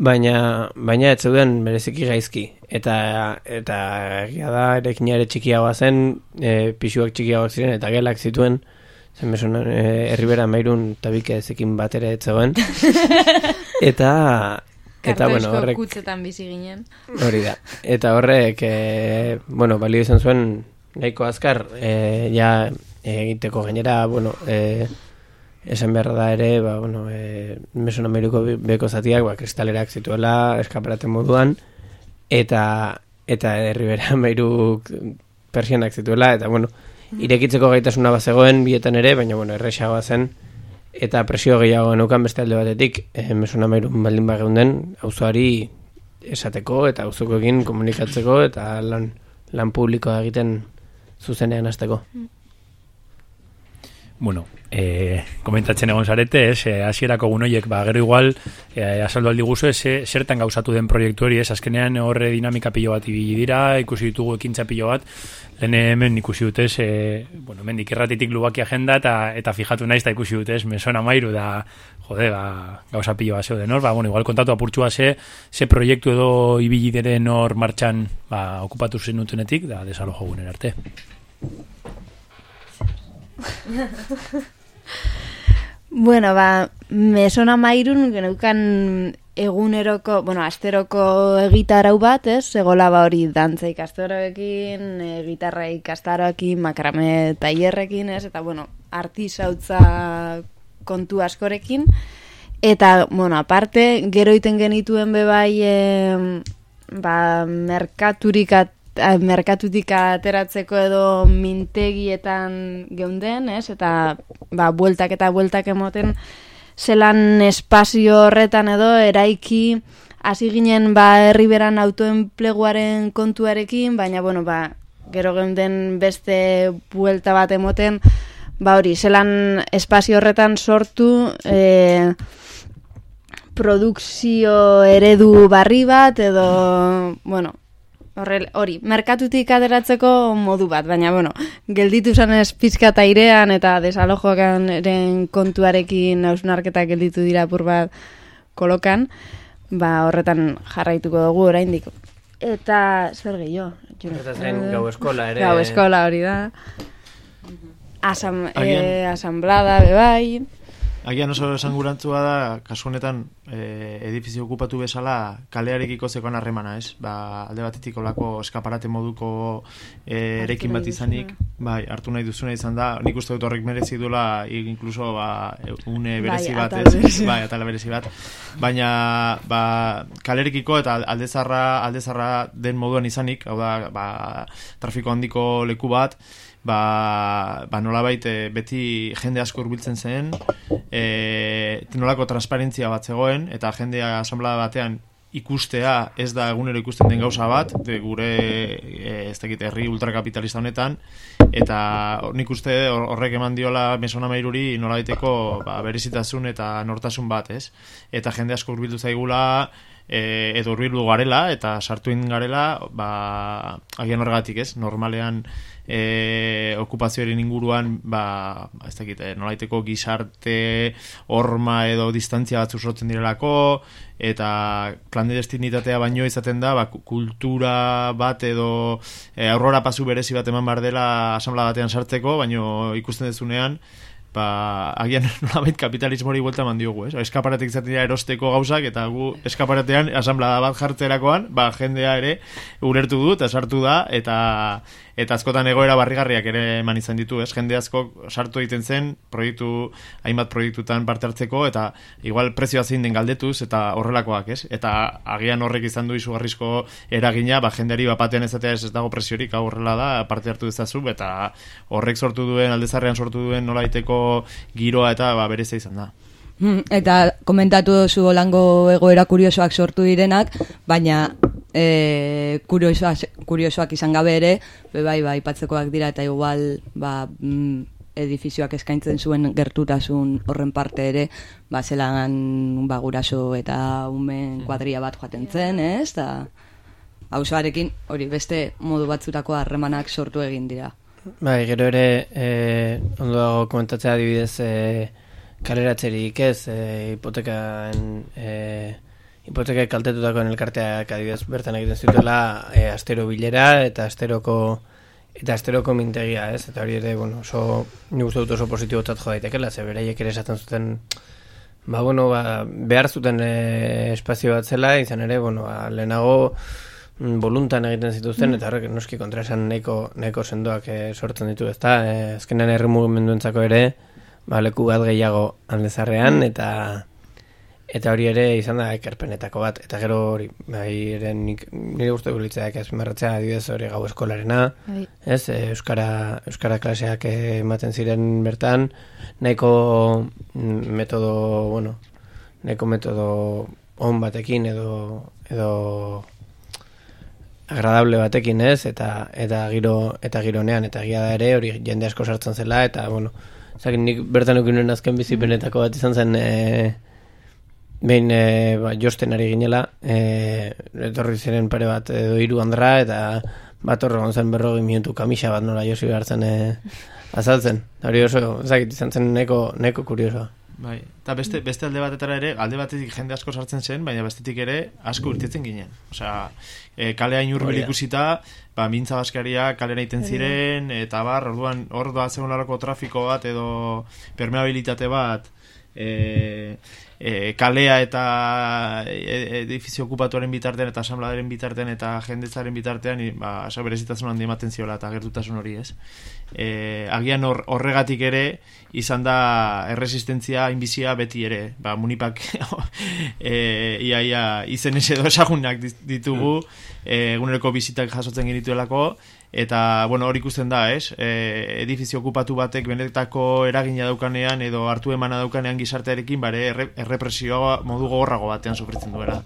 Speaker 11: baina baina ez zeuden bereziki gaizki. Eta eta egia da erekinare txikiagoa zen e, pisuak txikiagoak ziren eta gelak zituen zen beson e, herribera mairun tabike ezekin bat ere ez zegoen eta eta bueno horrek
Speaker 10: kutzetan bizi ginen.
Speaker 11: hori da eta horrek e, bueno balio izan zuen nahiko azkar e, ja egiteko gainera bueno e, esan behar da ere ba, bueno, e, meson ameriko beko zatiak ba, kristalerak zituela eskaparate moduan eta eta herribera mairuk persianak zituela eta bueno irekitzeko gaitasuna bazegoen bietan ere baina bueno erresagoa zen eta presio gehiago neukan beste alde batetik e, meson amairun baldin bageunden auzoari esateko eta auzokoekin komunikatzeko eta lan, lan publikoa egiten zuzenean hasteko.
Speaker 4: Bueno, eh, komentatzen egon zarete, ez, eh, hasierako gunoiek, ba, gero igual, eh, azaldu aldi guzu, ez, eh, zertan gauzatu den proiektu hori, ez, azkenean horre dinamika pilo bat ibili dira, ikusi ditugu ekintza pilo bat, lehen hemen ikusi dutez, eh, bueno, mendik erratitik lubaki agenda, eta, eta fijatu naiz, eta ikusi dutez, mesona mairu, da, jode, ba, gauza pilo bat zeuden hor, ba, bueno, igual kontatu apurtxua ze, ze proiektu edo ibili diren hor martxan, ba, okupatu zenutenetik, da, desalojo gunen arte.
Speaker 10: Bueno, ba, mesona mairun geneukan eguneroko, bueno, asteroko egitarau bat, ez? Egola ba hori dantza ikastaroekin, e, gitarra ikastaroekin, makrame tailerrekin, ez? Eta, bueno, artisautza kontu askorekin. Eta, bueno, aparte, gero iten genituen bebai, e, ba, merkaturik at, merkatutik ateratzeko edo mintegietan geunden, ez? Eta ba, bueltak eta bueltak emoten zelan espazio horretan edo eraiki hasi ginen ba herriberan autoenpleguaren kontuarekin, baina bueno, ba, gero geunden beste buelta bat emoten ba hori, zelan espazio horretan sortu e, produkzio eredu barri bat edo, bueno, horrel, hori, merkatutik ateratzeko modu bat, baina, bueno, gelditu zanez pizka eta airean eta desalojoaren kontuarekin hausnarketak gelditu dira pur bat kolokan, ba, horretan jarraituko dugu oraindik. Eta, zer gehiago?
Speaker 11: Eta zen gau eskola ere.
Speaker 10: Gau eskola hori da. Asam,
Speaker 12: Agian-
Speaker 10: eh, asamblada, bebai.
Speaker 12: Agian oso esangurantzua da, kasu honetan, e, edifizio okupatu bezala, kalearekiko zekoan harremana, ez? Ba, alde batetik olako eskaparate moduko e, erekin bat izanik, bai, hartu nahi duzuna izan da, nik uste dut horrek merezi duela, inkluso, ba, une berezi
Speaker 10: Bai,
Speaker 12: bat,
Speaker 10: atal
Speaker 12: ez?
Speaker 10: berezi.
Speaker 12: Bai, atala berezi bat. Baina, ba, kalerekiko eta aldezarra, aldezarra den moduan izanik, hau da, ba, trafiko handiko leku bat, ba, ba nolabait e, beti jende asko hurbiltzen zen e, nolako transparentzia bat zegoen eta jendea asamblea batean ikustea ez da egunero ikusten den gauza bat de gure e, ez dakit herri ultrakapitalista honetan eta nik uste hor- horrek eman diola mesona mairuri nolabaiteko ba, berezitasun eta nortasun bat ez? Eta jende asko hurbildu zaigula e, edo hurbildu garela eta sartuin garela ba, agian horregatik ez? Normalean e, okupazioaren inguruan, ba, ez dakit, eh, nolaiteko gizarte, horma edo distantzia batzu sortzen direlako, eta klandestinitatea baino izaten da, ba, ku- kultura bat edo e, aurrora pasu berezi bat eman behar dela asamblea batean sartzeko, baino ikusten dezunean, ba, agian nolabait kapitalismori buelta eman diogu, ez? Eskaparatek izaten dira erosteko gauzak, eta gu eskaparatean asamblea bat jartzerakoan, ba, jendea ere ulertu du, eta sartu da, eta eta askotan egoera barrigarriak ere eman izan ditu, ez? Jende asko sartu egiten zen, proiektu, hainbat proiektutan parte hartzeko, eta igual prezioa zein den galdetuz, eta horrelakoak, ez? Eta agian horrek izan du izugarrizko eragina, ba, jendeari bapatean ezatea ez, ez dago presiorik, horrela da, parte hartu dezazu, eta horrek sortu duen, aldezarrean sortu duen nolaiteko giroa eta ba, berezia izan da.
Speaker 5: Hmm, Eta komentatu duzu olango egoera kuriosoak sortu direnak, baina e, kuriosoak, kuriosoak izan gabe ere, be bai, bai, patzekoak dira eta igual, ba, mm, edifizioak eskaintzen zuen gertutasun horren parte ere, ba, zelan ba, guraso eta umen kuadria bat joaten zen, ez? Ta, hausoarekin, hori beste modu batzutako harremanak sortu egin dira.
Speaker 11: Bai, gero ere, eh, ondo dago komentatzea adibidez, eh, kaleratzerik ez, eh, hipotekaen, eh, hipoteka kaltetutako elkarteak adibidez bertan egiten zutela eh, astero bilera eta asteroko eta asteroko mintegia, ez? Eta hori ere, bueno, oso, ni uste dut oso positibotzat jo daitekela, ze beraiek ere esaten zuten ba, bueno, ba, behar zuten eh, espazio bat zela, izan ere, bueno, ba, lehenago mm, voluntan egiten zituzten, eta horrek noski kontraesan nahiko, nahiko sendoak eh, sortzen ditu, ezta? Eh, azkenean herri mugimenduentzako ere, ba, leku bat gehiago handezarrean, eta eta hori ere izan da ekerpenetako bat, eta gero hori, bai, ere nire guztu gulitzeak azpimarratzea adibidez hori gau eskolarena,
Speaker 10: Bai.
Speaker 11: ez, eh, euskara, euskara klaseak ematen ziren bertan, nahiko metodo, bueno, nahiko metodo on batekin edo, edo agradable batekin, ez? Eta eta giro eta gironean eta egia da ere hori jende asko sartzen zela eta bueno, ezagik nik bertan ukinen azken bizipenetako bat izan zen e, behin e, ba, josten ari ginela e, etorri ziren pare bat edo hiru andra eta bat horregon zen berrogi minutu kamisa bat nola josi behar zen e, azaltzen. Hori oso, ezagik izan zen neko, neko kuriosoa.
Speaker 12: Bai, eta beste, beste alde batetara ere, alde batetik jende asko sartzen zen, baina bestetik ere asko urtetzen ginen. Osea, e, kalea inurbil
Speaker 11: da.
Speaker 12: ikusita, ba, mintza baskaria kalera iten ziren, eta bar, orduan, hor da zegoen trafiko bat edo permeabilitate bat, e, e, kalea eta e, edifizio okupatuaren bitartean eta asambladaren bitartean eta jendetzaren bitartean i, ba, asa berezitasun handi ematen ziola eta gertutasun hori ez? E, agian hor, horregatik ere izan da erresistentzia inbizia beti ere. Ba, munipak e, ia, ia, izen ez edo esagunak dit- ditugu. E, eguneroko bizitak jasotzen genituelako eta bueno, hori ikusten da, ez? E, edifizio okupatu batek benetako eragina daukanean edo hartu emana daukanean gizartearekin bare erre, errepresioa modu gogorrago batean sufritzen duela.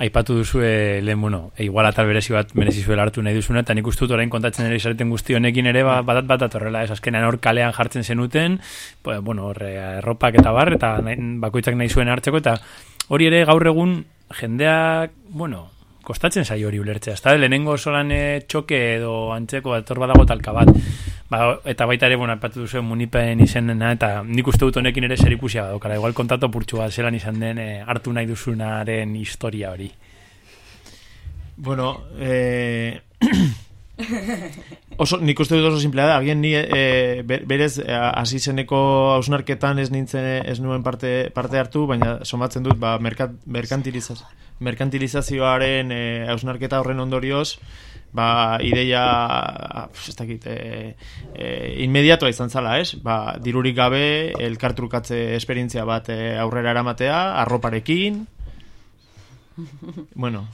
Speaker 4: Aipatu duzu e, lehen, bueno, e, igual atal berezi bat merezi zuela hartu nahi duzuna, eta nik uste dut orain kontatzen ere izareten guzti honekin ere ba, batat bat atorrela, ez azkenean hor kalean jartzen zenuten, pues, bueno, horre, erropak eta bar, eta nahi, bakoitzak nahi zuen hartzeko, eta hori ere gaur egun jendeak, bueno, kostatzen zaio hori ulertzea, ez da, lehenengo solan e, txoke edo antzeko ator badago talka bat, ba, eta baita ere, bueno, aipatu duzu munipen izenena, eta nik uste dut honekin ere zer ikusia daukara, igual kontatu purtsu bat zelan izan den e, hartu nahi duzunaren historia hori.
Speaker 12: Bueno, eh, oso, nik uste dut oso simplea da, agian ni e, berez eh, hasi zeneko hausnarketan ez nintzen ez nuen parte, parte hartu, baina somatzen dut ba, merkat, merkantilizaz, merkantilizazioaren e, hausnarketa horren ondorioz, ba, ideia ez dakit, e, e, inmediatoa izan zala, ez? Ba, dirurik gabe, elkartrukatze esperientzia bat e, aurrera eramatea, arroparekin, bueno,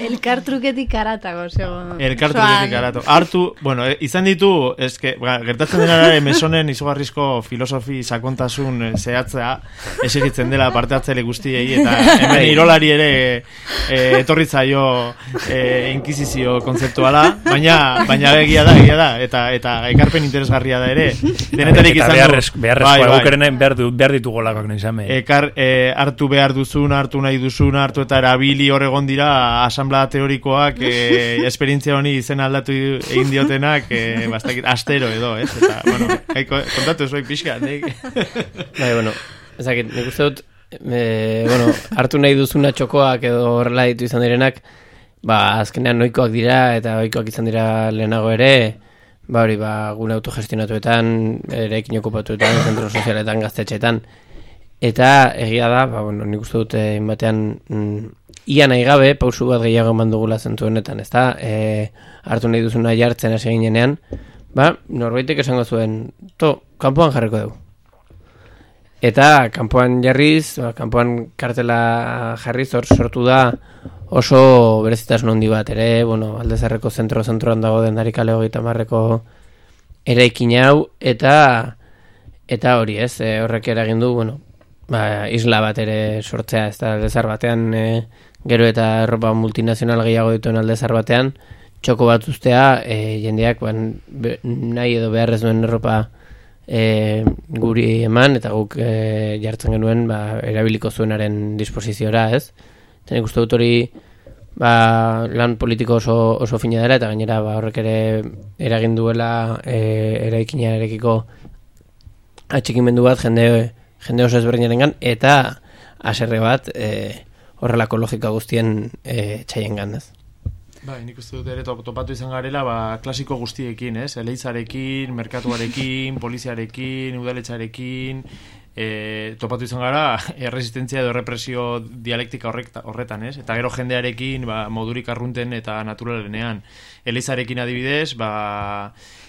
Speaker 10: Elkartruketik aratago, zego.
Speaker 12: Elkartruketik arato. Hartu, bueno, eh, izan ditu, eske, ba, gertatzen dena da mesonen izugarrizko filosofi sakontasun eh, zehatzea esegitzen dela parte hartzele guztiei eta hemen irolari ere eh, etorri zaio eh, inkizizio kontzeptuala, baina baina egia da, egia da eta eta ekarpen interesgarria da ere. Denetarik
Speaker 4: Eta
Speaker 12: izan
Speaker 4: beharrez, beharrezkoa,
Speaker 12: Bai, bai.
Speaker 4: behar, du, behar ditugolako nahi izan
Speaker 12: Ekar, eh, hartu behar duzuna, hartu nahi duzuna, hartu eta erabili hor egon dira asamblea teorikoak e, esperientzia honi izen aldatu egin diotenak e, bastakit, astero edo, ez? Eta, bueno, kai, kontatu zuek pixka, nik.
Speaker 11: Bai, bueno, ezakit, nik uste dut, e, bueno, hartu nahi duzuna txokoak edo horrela ditu izan direnak, ba, azkenean noikoak dira eta ohikoak izan dira lehenago ere, ba hori, ba, gune autogestionatuetan, erekin okupatuetan, zentro sozialetan, gaztetxeetan, eta egia da, ba, bueno, nik uste dut egin batean, mm, ia nahi gabe, pausu bat gehiago eman dugula zentu honetan, ez da, e, hartu nahi duzuna jartzen hasi ginenean, ba, norbaitek esango zuen, to, kanpoan jarriko dugu. Eta kanpoan jarriz, ba, kanpoan kartela jarriz hor sortu da oso berezitasun handi bat ere, bueno, aldezarreko zentro zentroan dago den darikale hogeita marreko eraikin hau, eta eta hori ez, e, horrek eragin du, bueno, ba, isla bat ere sortzea, ez da aldezar batean, e, gero eta erropa multinazional gehiago dituen aldezar batean, txoko bat ustea, e, jendeak ban, be, nahi edo beharrez duen erropa e, guri eman, eta guk e, jartzen genuen ba, erabiliko zuenaren disposiziora, ez? Eta nik uste dut hori ba, lan politiko oso, oso fina dela eta gainera ba, horrek ere eragin duela e, eraikina erekiko atxikimendu bat jende, jende oso ezberdinaren eta aserre bat e, horrelako logika guztien e, txaien gandaz.
Speaker 12: Ba, nik uste dut ere topatu izan garela, ba, klasiko guztiekin, ez? Eleitzarekin, merkatuarekin, poliziarekin, udaletxarekin, e, topatu izan gara, erresistentzia edo represio dialektika horretan, ez? Eta gero jendearekin, ba, modurik arrunten eta naturalenean. Eleizarekin adibidez, ba,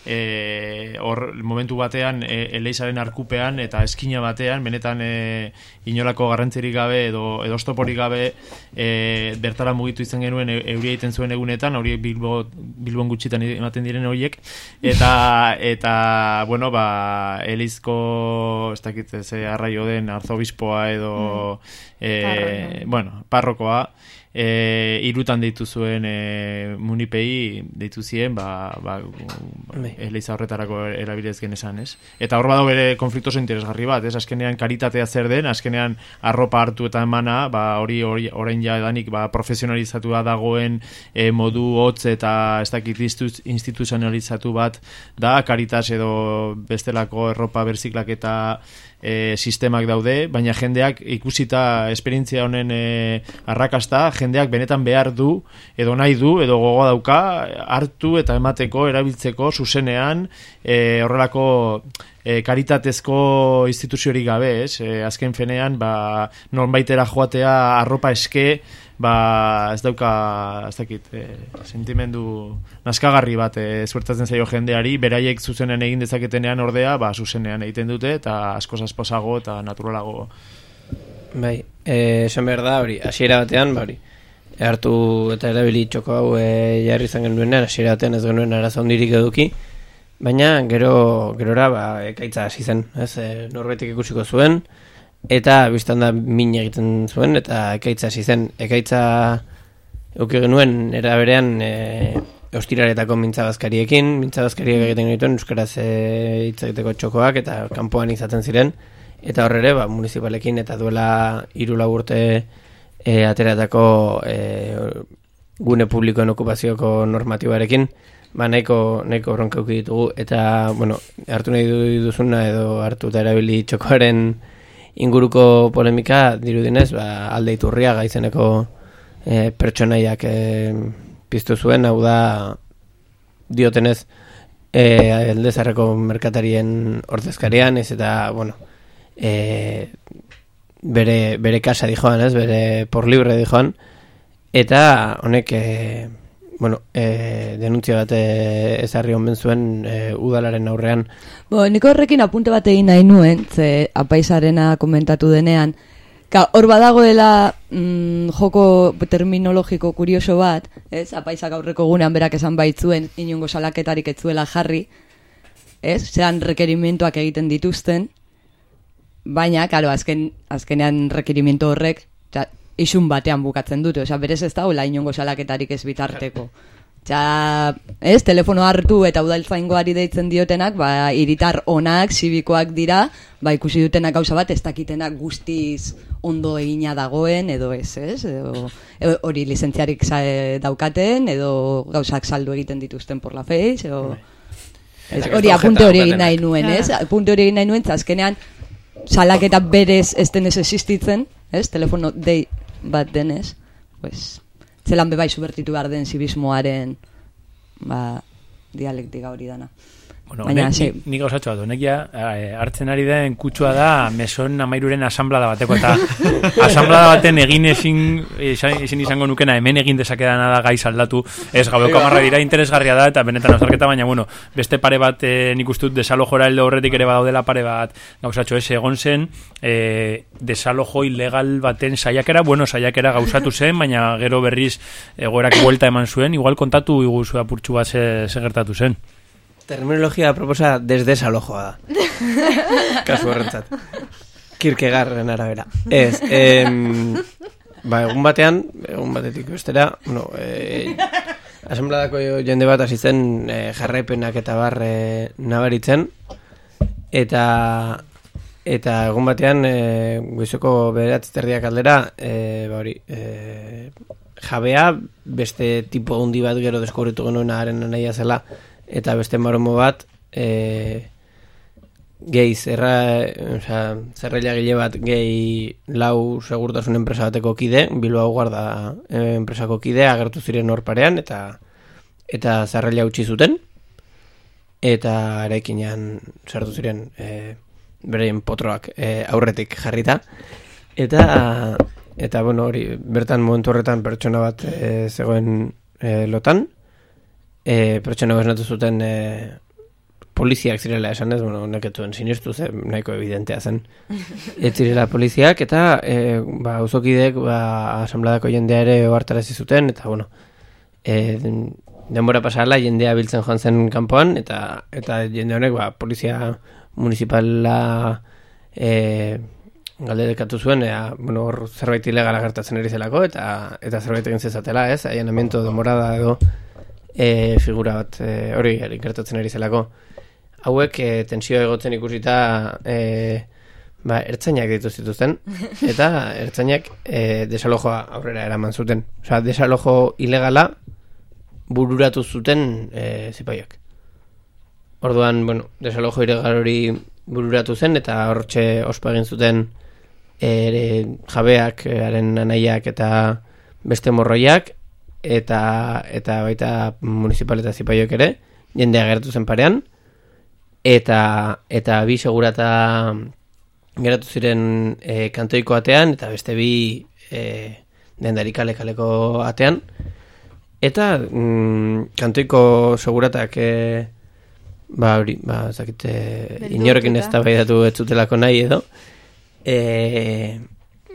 Speaker 12: e, hor momentu batean e, eleizaren arkupean eta eskina batean benetan e, inolako garrantzirik gabe edo edo stoporik gabe e, bertara mugitu izan genuen e, euria egiten zuen egunetan hori Bilbo Bilbon gutxitan ematen diren horiek eta eta bueno ba eleizko ez dakit ze arraio den arzobispoa edo mm. e, bueno parrokoa e, irutan deitu zuen e, munipei deitu zien ba, ba, bai. eleiza horretarako erabilez genesan, ez? Eta hor badau bere konfliktoso interesgarri bat, ez? Azkenean karitatea zer den, azkenean arropa hartu eta emana, ba, hori orain ja edanik ba, profesionalizatua dagoen e, modu hotz eta ez dakit instituzionalizatu bat da, karitas edo bestelako erropa berziklak eta e, sistemak daude, baina jendeak ikusita esperientzia honen e, arrakasta, jendeak benetan behar du, edo nahi du, edo gogoa dauka, hartu eta emateko, erabiltzeko, zuzenean, e, horrelako e, karitatezko instituziorik gabe, ez? E, azken fenean, ba, nonbaitera joatea arropa eske, ba, ez dauka, ez dakit, e, sentimendu naskagarri bat e, zuertatzen zaio jendeari, beraiek zuzenean egin dezaketenean ordea, ba, zuzenean egiten dute, eta asko zasposago eta naturalago.
Speaker 11: Bai, eh, esan behar da, hori, hasiera batean, ba, hori, hartu eta erabili txoko hau e, jarri izan genuenean, hasiera batean ez genuen arazo hondirik eduki, baina gero, gerora, ba, ekaitza hasi zen, ez, e, norbetik ikusiko zuen, eta biztan da min egiten zuen eta ekaitza hasi zen. Ekaitza euki genuen era berean e, ostiraretako mintzabazkariekin mintzabazkariek egiten genituen euskaraz e, hitz egiteko txokoak eta kanpoan izaten ziren. Eta horre ere ba, municipalekin eta duela hiru urte e, ateratako e, gune publikoen okupazioko normatibarekin ba nahiko, nahiko bronka ditugu. Eta bueno, hartu nahi duzuna edo hartu eta erabili txokoaren inguruko polemika dirudinez, ba, alde iturria gaizeneko e, pertsonaiak e, piztu zuen, hau da diotenez e, eldezarreko merkatarien ordezkarian, ez eta, bueno, e, bere, bere kasa dijoan, ez, bere por libre dijoan, eta honek... E, bueno, e, denuntzia bat e, ezarri onben zuen e, udalaren aurrean.
Speaker 5: Bo, niko horrekin apunte bat egin nahi nuen, ze apaisarena komentatu denean, Ka, hor badagoela mm, joko terminologiko kurioso bat, ez, apaisak aurreko gunean berak esan baitzuen, inungo salaketarik etzuela jarri, ez, zean rekerimentoak egiten dituzten, baina, karo, azken, azkenean rekerimento horrek, isun batean bukatzen dute, osea, berez ez da hola inongo salaketarik ez bitarteko. Ja, ez, telefono hartu eta udaltzaingoari deitzen diotenak, ba, iritar onak, zibikoak dira, ba, ikusi dutenak gauza bat, ez dakitenak guztiz ondo egina dagoen, edo ez, ez? Edo, edo hori lizentziarik za, daukaten, edo gauzak saldu egiten dituzten por la face, edo... Ez,
Speaker 11: Eta
Speaker 5: hori apunte hori egin nahi nuen, ez? Apunte hori egin nahi nuen, azkenean salaketa berez ez denez existitzen, ez? Telefono dei bat denez, pues, zelan bebai subertitu behar den zibismoaren ba, dialektika hori dana.
Speaker 4: Bueno,
Speaker 5: Baina,
Speaker 4: Baina,
Speaker 5: sí.
Speaker 4: nik, nik gauzatxo bat, honek ja, eh, hartzen ari den kutsua da meson amairuren asamblada bateko, eta asamblada baten egin ezin, ezin izango nukena, hemen egin dezakedana da gaiz aldatu, ez gaude kamarra dira interesgarria da, eta benetan ausarketa, baina, bueno, beste pare bat eh, nik uste dut desalojora heldo horretik ere badaudela pare bat gauzatxo ez egon zen, eh, desalojo ilegal baten saiakera, bueno, saiakera gauzatu zen, baina gero berriz egoerak buelta eman zuen, igual kontatu iguzu apurtxu bat ze, ze gertatu zen.
Speaker 11: Terminologia proposa desdesalojoa da. Kasu horrentzat. Kierkegaarren arabera. Ez, em, ba, egun batean, egun batetik bestera, bueno, e, asambladako jende bat hasi zen e, jarraipenak eta bar e, nabaritzen, eta eta egun batean e, goizoko bederatz terdiak aldera e, ba hori e, jabea beste tipo handi bat gero deskubritu genuen haren naia zela eta beste maromo bat e, gehi zerra oza, zerraila gile bat gehi lau segurtasun enpresa bateko kide Bilbao guarda eh, enpresako kide agertu ziren hor parean eta eta zerraila utzi zuten. Eta eraikinean sartu ziren e, beraien potroak e, aurretik jarrita. Eta eta bueno hori bertan momentu horretan pertsona bat e, zegoen e, lotan e, pertsona esnatu zuten e, poliziak zirela esan ez, bueno, neketuen sinistu ze nahiko evidentea zen. Ez zirela poliziak eta e, ba, uzokidek ba, asambladako jendea ere ohartarazi zuten eta bueno, e, denbora pasala jendea biltzen joan zen kanpoan eta eta jende honek ba, polizia municipala e, galdekatu zuen ea, bueno, hor zerbait ilegala gertatzen ari zelako eta eta zerbait egin zezatela, ez? Allanamiento de morada edo e, figura bat e, hori gertatzen ari zelako. Hauek e, tensio egotzen ikusita e, ba, ertzainak ditu zituzten eta ertzainak e, desalojoa aurrera eraman zuten. Osea, desalojo ilegala bururatu zuten e, zipaiak. Orduan, bueno, desalojo ilegal hori bururatu zen eta hortxe ospa egin zuten ere jabeak, e, haren anaiak eta beste morroiak eta eta baita municipal eta zipaiok ere jendea geratu zen parean. Eta eta bi segurata geratu ziren e, kantoiko atean eta beste bi e, dendari kale kaleko atean. Eta mm, kantoiko seguratak e, ba hori ba zakite inorekin ez da ez zutelako nahi edo. E,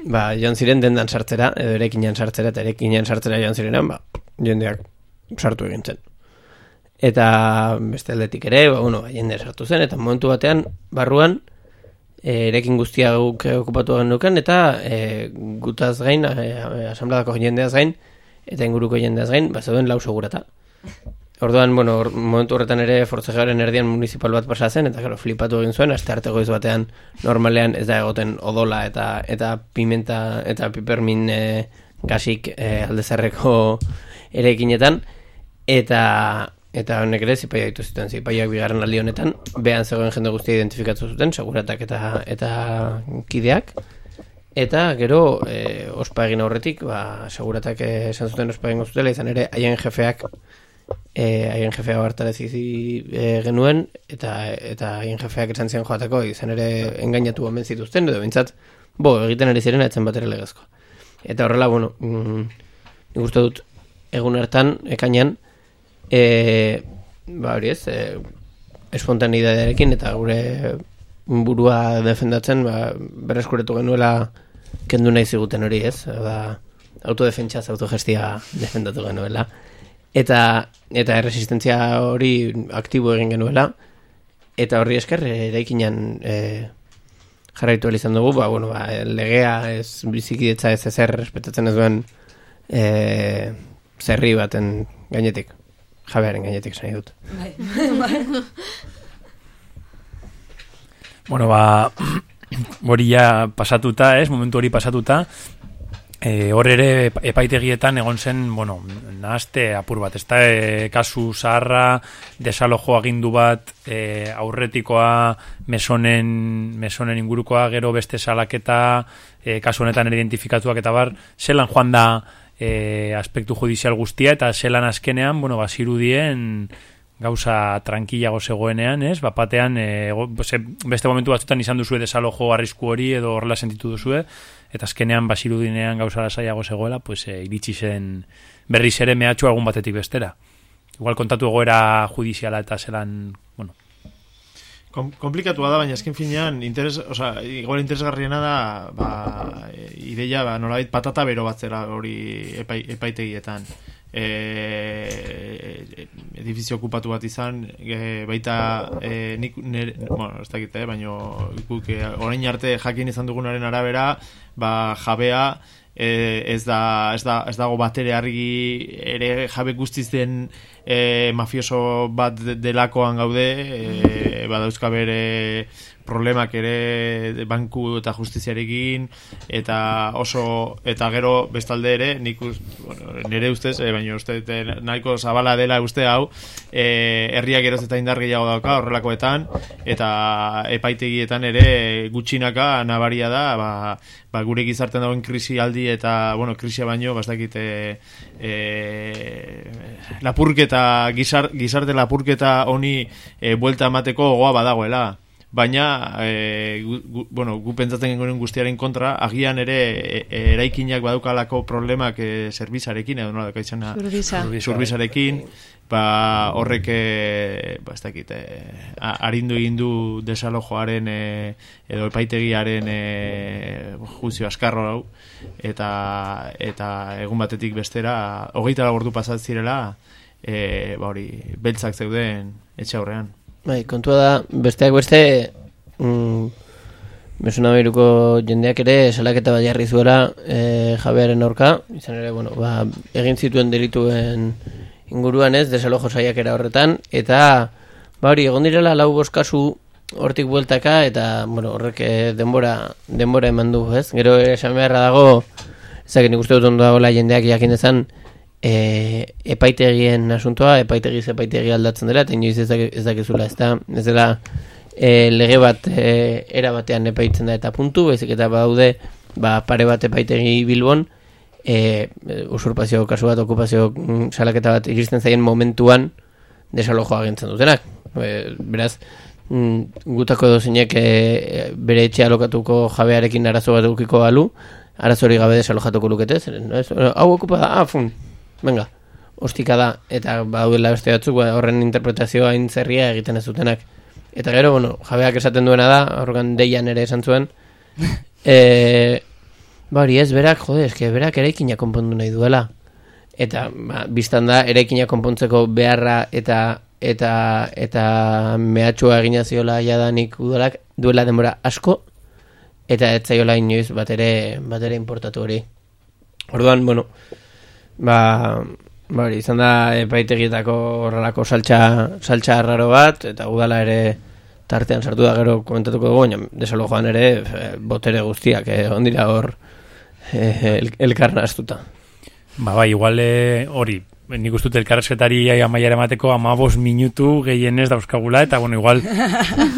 Speaker 11: ba, joan ziren dendan sartzera, edo erekinean sartzera, eta erekinean sartzera joan zirenan, ba, jendeak sartu egin zen. Eta beste aldetik ere, ba, bueno, ba, jende sartu zen, eta momentu batean, barruan, e, erekin guztia guk okupatu genuken, eta e, gutaz gain, e, asambladako jendeaz gain, eta inguruko jendeaz gain, ba, zeuden lau segurata. Orduan, bueno, or, momentu horretan ere fortzegaren erdian municipal bat pasa zen, eta claro, flipatu egin zuen, aste arte goiz batean normalean ez da egoten odola eta eta pimenta eta pipermin e, gasik e, aldezarreko erekinetan, eta eta honek ere zipaia ditu zuten, zipaiak bigarren aldi honetan, behan zegoen jende guztia identifikatu zuten, seguratak eta, eta kideak, Eta gero, e, ospa egin aurretik, ba, seguratak eh, esan zuten ospa egin zutela, izan ere, haien jefeak, e, haien jefea hartarazi e, genuen, eta eta haien jefeak esan zian joateko, izan ere, engainatu omen zituzten, edo bintzat, bo, egiten ari ziren, etzen bat ere legezko. Eta horrela, bueno, mm, nik uste dut, egun hartan, ekainan, e, ba, hori ez, e, espontaneidadearekin, eta gure burua defendatzen, ba, berreskuretu genuela kendu nahi ziguten hori ez, da, autodefentsaz, autogestia defendatu genuela. Eta, eta erresistentzia hori aktibo egin genuela, eta horri esker, eraikinan e, jarraitu izan dugu, ba, bueno, ba, legea ez bizikidetza ez ezer respetatzen ez duen e, zerri baten gainetik. Jabearen gainetik zai dut.
Speaker 5: Bai, bai.
Speaker 4: Bueno, ba, hori ja pasatuta, ez, momentu hori pasatuta, e, hor ere epaitegietan egon zen, bueno, nahazte apur bat, ez da, e, kasu zaharra, desalojo agindu bat, e, aurretikoa, mesonen, mesonen ingurukoa, gero beste salaketa, e, kasu honetan identifikatuak eta bar, zelan joan da e, aspektu judizial guztia, eta zelan azkenean, bueno, basirudien, gauza tranquilago zegoenean, ez? Bapatean, e, beste momentu batzutan izan duzue desalojo arrisku hori edo horrela sentitu duzue, eta azkenean basirudinean gauza lasaiago zegoela, pues, e, iritsi zen berriz ere mehatxu egun batetik bestera. Igual kontatu egoera judiziala eta zelan, bueno,
Speaker 12: Kom komplikatua da, baina esken finean, interes, oza, igual interesgarriena da, ba, e, ideia, ba, nolabait patata bero batzera hori epai, epaitegietan. E, edifizio okupatu bat izan, e, baita, e, nik, nere, bueno, ez dakit, eh, baina guk, e, orain arte jakin izan dugunaren arabera, ba, jabea, e, ez, da, ez, da, ez dago batere argi ere jabe guztiz den e, mafioso bat delakoan gaude e, badauzka bere problemak ere banku eta justiziarekin eta oso eta gero bestalde ere nik bueno, nire ustez e, baina uste nahiko zabala dela uste hau e, herriak geroz eta indar gehiago dauka horrelakoetan eta epaitegietan ere gutxinaka nabaria da ba, ba, gure gizarten dagoen krisi aldi eta bueno, krisia baino bastakit e, e, lapurketa gizar, gizarte lapurketa honi e, buelta emateko gogoa badagoela baina e, gu, gu, bueno, gu pentsatzen gengoen guztiaren kontra, agian ere e, e, eraikinak badaukalako problemak e, zerbizarekin, edo nola izana
Speaker 10: Zurbiza.
Speaker 12: zurbizarekin, ba, horrek e, ba, ez dakit, e, arindu egin du desalojoaren e, edo epaitegiaren e, juzio askarro hau eta eta egun batetik bestera hogeita ordu pasat zirela e, ba hori beltzak zeuden etxe aurrean
Speaker 11: Bai, kontua da, besteak beste, mm, mesuna behiruko jendeak ere salaketa bat jarri zuela e, jabearen aurka, izan ere, bueno, ba, egin zituen delituen inguruan ez, desalojo saiakera horretan, eta, ba hori, egon direla lau boskasu hortik bueltaka, eta, bueno, horrek eh, denbora, denbora eman du, ez? Gero esan beharra dago, ezak nik uste dut ondo dagoela jendeak jakin dezan, e, epaitegien asuntoa, epaitegiz epaitegi aldatzen dela, eta inoiz ez, ez dakizula, ez da, ez dela e, lege bat e, era batean epaitzen da eta puntu, baizik eta badaude ba, pare bat epaitegi bilbon, e, usurpazio kasu bat, okupazio mm, salaketa bat iristen zaien momentuan desalojoa agintzen dutenak. E, beraz, mm, gutako edo zeinek e, bere etxe alokatuko jabearekin arazo bat edukiko balu, arazori gabe desalojatuko lukete, zeren, ez? hau okupa da, ah, fun, venga, ostika da, eta baduela beste batzuk, ba, horren interpretazioa hain zerria egiten ez dutenak. Eta gero, bueno, jabeak esaten duena da, horregan deian ere esan zuen, e, ba hori ez, berak, jode, eske, berak eraikina konpondu nahi duela. Eta, ba, biztan da, eraikina konpontzeko beharra eta eta eta mehatxua egina ziola jadanik udalak duela denbora asko eta ez zaiola inoiz bat ere, bat ere importatu hori. Orduan, bueno, ba, ba hori, izan da epaitegietako horrelako saltxa, saltxa raro bat, eta udala ere tartean sartu da gero komentatuko dugu, baina desalojoan ere eh, botere guztiak, eh, ondira hor eh, el, elkarna astuta.
Speaker 4: Ba, bai, igual eh, hori, nik uste dut elkarrezketari amaiara emateko amabos minutu gehienez dauzkagula, eta bueno, igual,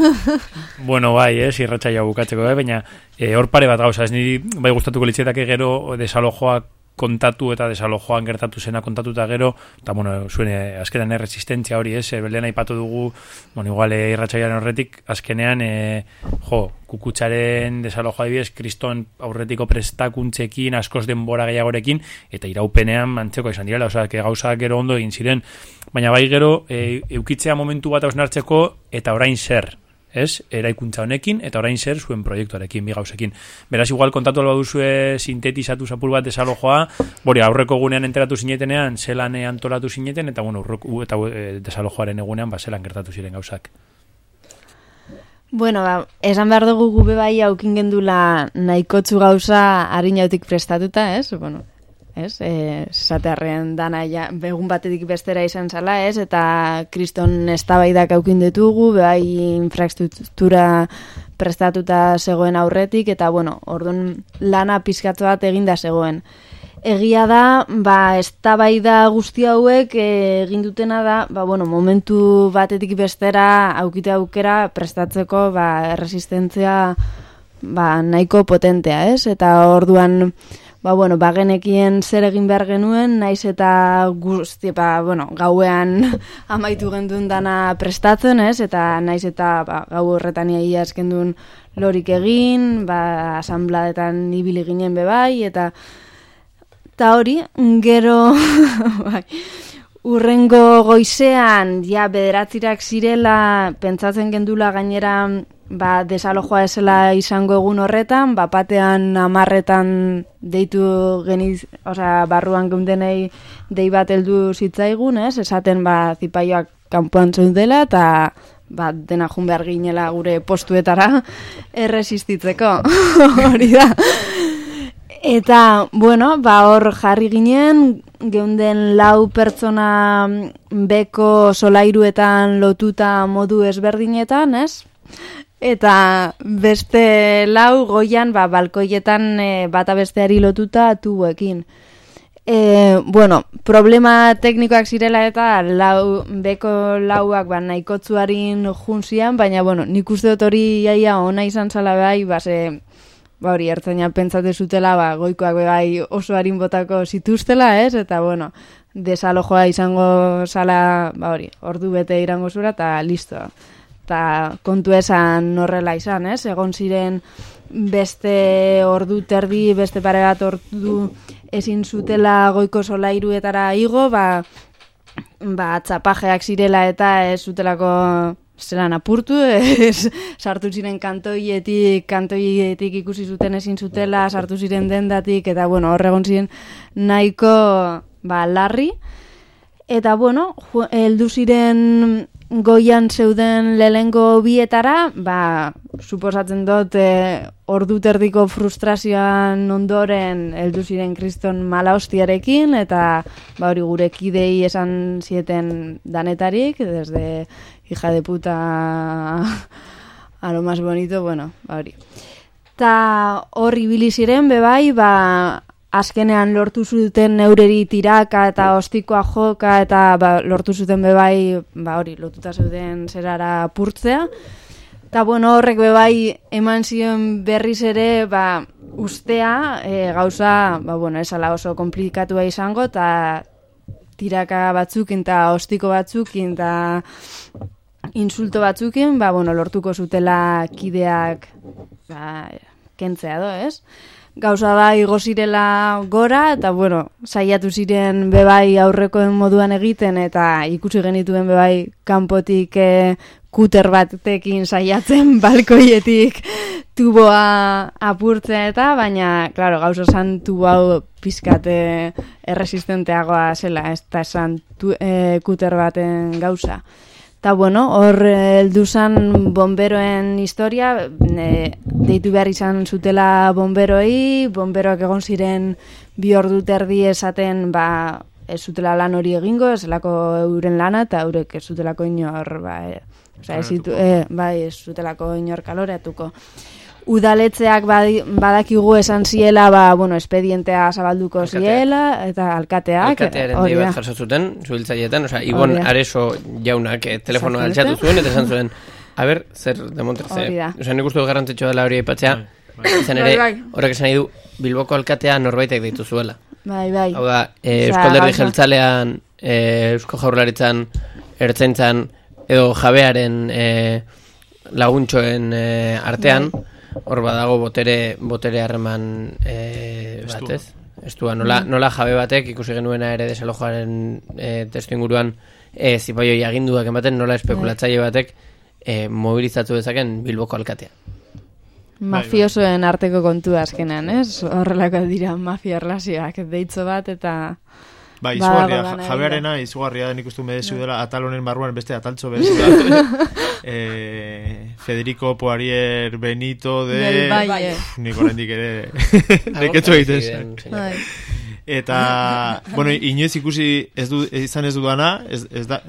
Speaker 4: bueno, bai, ez, irratxa jau bukatzeko, eh, baina eh, hor pare bat gauza, ez niri bai gustatuko litzetake gero desalojoa kontatu eta desalojoan gertatu zena kontatu eta gero, eta bueno, zuen eh, azkenean resistentzia hori, ez, eh, belden aipatu dugu, bueno, igual eh, irratxaiaren horretik, azkenean, eh, jo, kukutsaren desalojoa dibidez, kriston aurretiko prestakuntzekin, askoz denbora gehiagorekin, eta iraupenean mantzeko izan direla, osea, que gauza gero ondo egin ziren, baina bai gero, e, eukitzea momentu bat hausnartzeko, eta orain zer, ez? Eraikuntza honekin eta orain zer zuen proiektuarekin bi gauzekin. Beraz igual kontatu alba duzue sintetizatu zapur bat desalojoa, bori aurreko egunean enteratu zinetenean, zelan antolatu zineten eta bueno, urroko, eta e, desalojoaren egunean ba zelan gertatu ziren gauzak.
Speaker 10: Bueno, ba, esan behar dugu gube bai aukin gendula nahikotzu gauza harinautik prestatuta, ez? Bueno, ez? E, zatearren dana ja, begun batetik bestera izan zala, ez? Eta kriston eztabaidak aukin ditugu, bai infrastruktura prestatuta zegoen aurretik, eta bueno, orduan lana pizkatu bat eginda zegoen. Egia da, ba, eztabaida guzti hauek eh, egin dutena da, ba, bueno, momentu batetik bestera aukite aukera prestatzeko ba, erresistentzia ba, nahiko potentea, ez? Eta orduan, ba, bueno, ba, genekien zer egin behar genuen, naiz eta guzti, ba, bueno, gauean amaitu genduen dana prestatzen, ez? Eta naiz eta ba, gau horretan iaia eskendun lorik egin, ba, asambladetan ibili ginen bebai, eta eta hori, gero, bai, urrengo goizean, ja, bederatzirak zirela, pentsatzen gendula gainera, ba, desalojoa esela izango egun horretan, ba, batean amarretan deitu geniz, osea, barruan geundenei dei bat heldu zitzaigun, ez? Esaten, ba, zipaioak kanpoan dela eta ba, dena jun behar ginela gure postuetara erresistitzeko, hori da. Eta, bueno, ba, hor jarri ginen, geunden lau pertsona beko solairuetan lotuta modu ezberdinetan, ez? Eta beste lau goian, ba, balkoietan e, bata besteari lotuta tubuekin. E, bueno, problema teknikoak zirela eta lau, beko lauak ba, nahikotzuarin junzian, baina, bueno, nik uste dut hori iaia ona izan zala bai, ba, ze, ba hori, ertzaina pentsate zutela, ba, goikoak bai oso harin botako zituztela, ez? Eta, bueno, desalojoa izango zala, ba hori, ordu bete irango zura, eta listo. Eta kontu esan horrela izan, ez? Egon ziren beste ordu terdi, beste pare bat ordu ezin zutela goiko solairuetara igo, ba, ba txapajeak zirela eta ez zutelako zelan apurtu, ez, sartu ziren kantoietik, kantoietik ikusi zuten ezin zutela, sartu ziren dendatik, eta bueno, horregon ziren nahiko ba, larri. Eta bueno, heldu ziren goian zeuden lehengo bietara, ba, suposatzen dut, e, ordu terdiko frustrazioan ondoren heldu ziren kriston mala hostiarekin, eta ba, hori gure kidei esan zieten danetarik, desde hija de puta a lo más bonito, bueno, ba, hori. Ta hori biliziren, bebai, ba, azkenean lortu zuten neureri tiraka eta ostikoa joka eta ba, lortu zuten bebai, ba hori, lotuta zeuden zerara purtzea. Eta bueno, horrek bebai eman zion berriz ere, ba, ustea, e, gauza, ba, bueno, esala oso komplikatua izango, eta tiraka batzukin eta ostiko batzukin eta insulto batzukin, ba, bueno, lortuko zutela kideak ba, kentzea do, ez? Gauza da igo zirela gora eta bueno, saiatu ziren bebai aurrekoen moduan egiten eta ikusi genituen bebai kanpotik e, kuter batekin saiatzen balkoietik tuboa apurtzea eta baina, claro, gauza esan tubo hau pizkate erresistenteagoa zela, ez da esan e, kuter baten gauza. Ta bueno, hor heldu zan bomberoen historia, ne, deitu behar izan zutela bomberoi, bomberoak egon ziren bi ordu terdi esaten, ba, ez zutela lan hori egingo, ez lako euren lana, eta eurek ez zutelako inor, ba, e, ez, zitu, e, bai, ez zutelako inor kaloreatuko udaletzeak badakigu esan ziela, ba, bueno, espedientea zabalduko ziela, eta alkateak.
Speaker 11: Alkatearen hori bat jarsa zuten, zuhiltzaietan, oza, Ibon Areso jaunak eh, telefono altxatu zuen, eta esan zuen, a ber, zer demontreze. Oza, nik uste garrantzitsua dela hori aipatzea, bai. izan ere, bai, bai. horrek esan du, Bilboko alkatea norbaitek deitu zuela.
Speaker 10: Bai, bai.
Speaker 11: Hau da, e, Euskalderdi jeltzalean, e, Eusko jaurlaritzan, ertzentzan, edo jabearen e, laguntxoen e, artean, bai hor badago botere botere harreman eh batez estua nola, mm. nola jabe batek ikusi genuena ere desalojoaren eh testu inguruan eh zipaio aginduak ematen nola espekulatzaile bai. batek eh mobilizatu dezaken Bilboko alkatea
Speaker 10: Mafiosoen arteko kontu azkenan, ez? Horrelako dira mafia erlazioak deitzo bat eta
Speaker 12: Ba, izugarria, ba, jabearena, izugarria nik uste medezu dela atal honen barruan beste ataltzo bezu da. eh, Federico Poirier Benito de...
Speaker 10: Del Valle.
Speaker 12: Nik horrendik ere... Neketzu egiten. Eta, bueno, inoiz ikusi ez du, izan ez dudana, ez, ez da,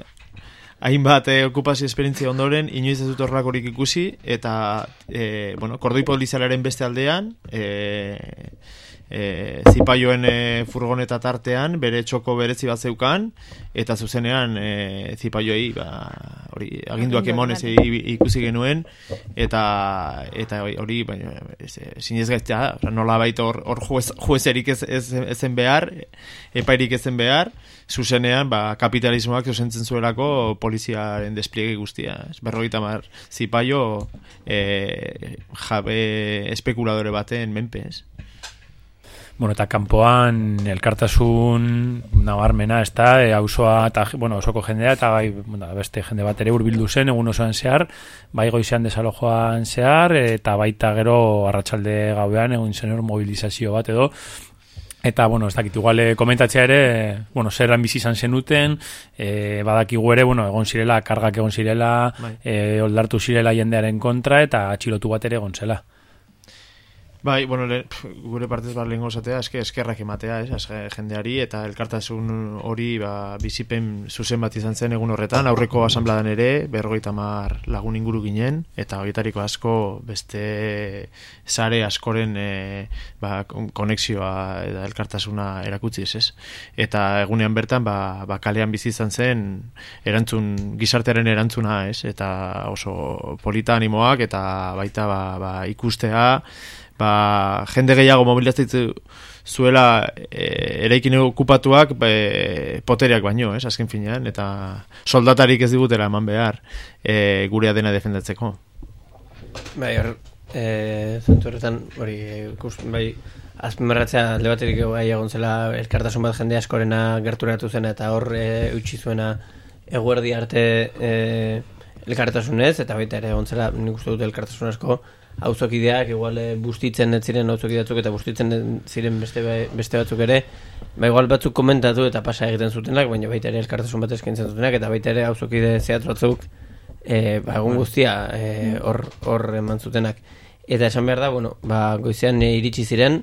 Speaker 12: hainbat eh, okupazio esperientzia ondoren, inoiz ez dut horrelakorik ikusi, eta, eh, bueno, kordoi polizialaren beste aldean, eh, e, zipaioen e, furgoneta tartean, bere txoko berezi bat zeukan, eta zuzenean e, zipaioei ba, hori, aginduak emonez ikusi genuen, eta eta hori baina, sinez gaiztea, nola baita hor, hor juez, juezerik ez, ez, ezen behar, epairik ezen behar, zuzenean ba, kapitalismoak zuzentzen zuelako poliziaren despliege guztia. Ez, berrogeita mar zipaio e, jabe espekuladore baten menpez.
Speaker 4: Bueno, eta kanpoan elkartasun nabarmena, ez da, e, auzoa eta, bueno, osoko jendea, eta bai, bueno, beste jende bat ere urbildu zen, egun osoan zehar, bai goizean desalojoan zehar, eta baita gero arratsalde gauean, egun zen mobilizazio bat edo, Eta, bueno, ez dakit, igual eh, komentatzea ere, bueno, zer bizi izan zenuten, e, badakigu ere, bueno, egon zirela, kargak egon zirela, bai. e, oldartu zirela jendearen kontra, eta atxilotu bat ere egon zela.
Speaker 12: Bai, bueno, le, gure partez bat lehenko esatea, eske eskerrak ematea, ez, eske, jendeari, eta elkartasun hori ba, bizipen zuzen bat izan zen egun horretan, aurreko asambladan ere, berrogeita mar lagun inguru ginen, eta horietariko asko beste sare askoren e, ba, konexioa eta elkartasuna erakutzi ez, ez? Eta egunean bertan, ba, ba kalean bizi izan zen, erantzun, gizartearen erantzuna, ez? Eta oso polita animoak, eta baita ba, ba, ikustea, ba, jende gehiago mobilizatzen zuela e, eraikin okupatuak be, poteriak baino, ez, azken finean, eta soldatarik ez digutera eman behar e, gurea dena defendatzeko.
Speaker 11: Bai, hor, e, zentu horretan, hori, ikus, bai, azpimarratzea alde baterik bai egon zela elkartasun bat jende askorena gerturatu zena eta hor e, utzi zuena eguerdi arte e, elkartasunez, eta baita ere egon zela nik uste dut elkartasun asko auzokideak igual e, bustitzen ez ziren auzokideatzuk eta bustitzen ziren beste beste batzuk ere ba igual batzuk komentatu eta pasa egiten zutenak baina baita ere elkartasun bat eskaintzen zutenak eta baita ere auzokide zehatz batzuk e, ba egun guztia eh, hor hor eman zutenak. Eta esan behar da bueno ba goizean iritsi ziren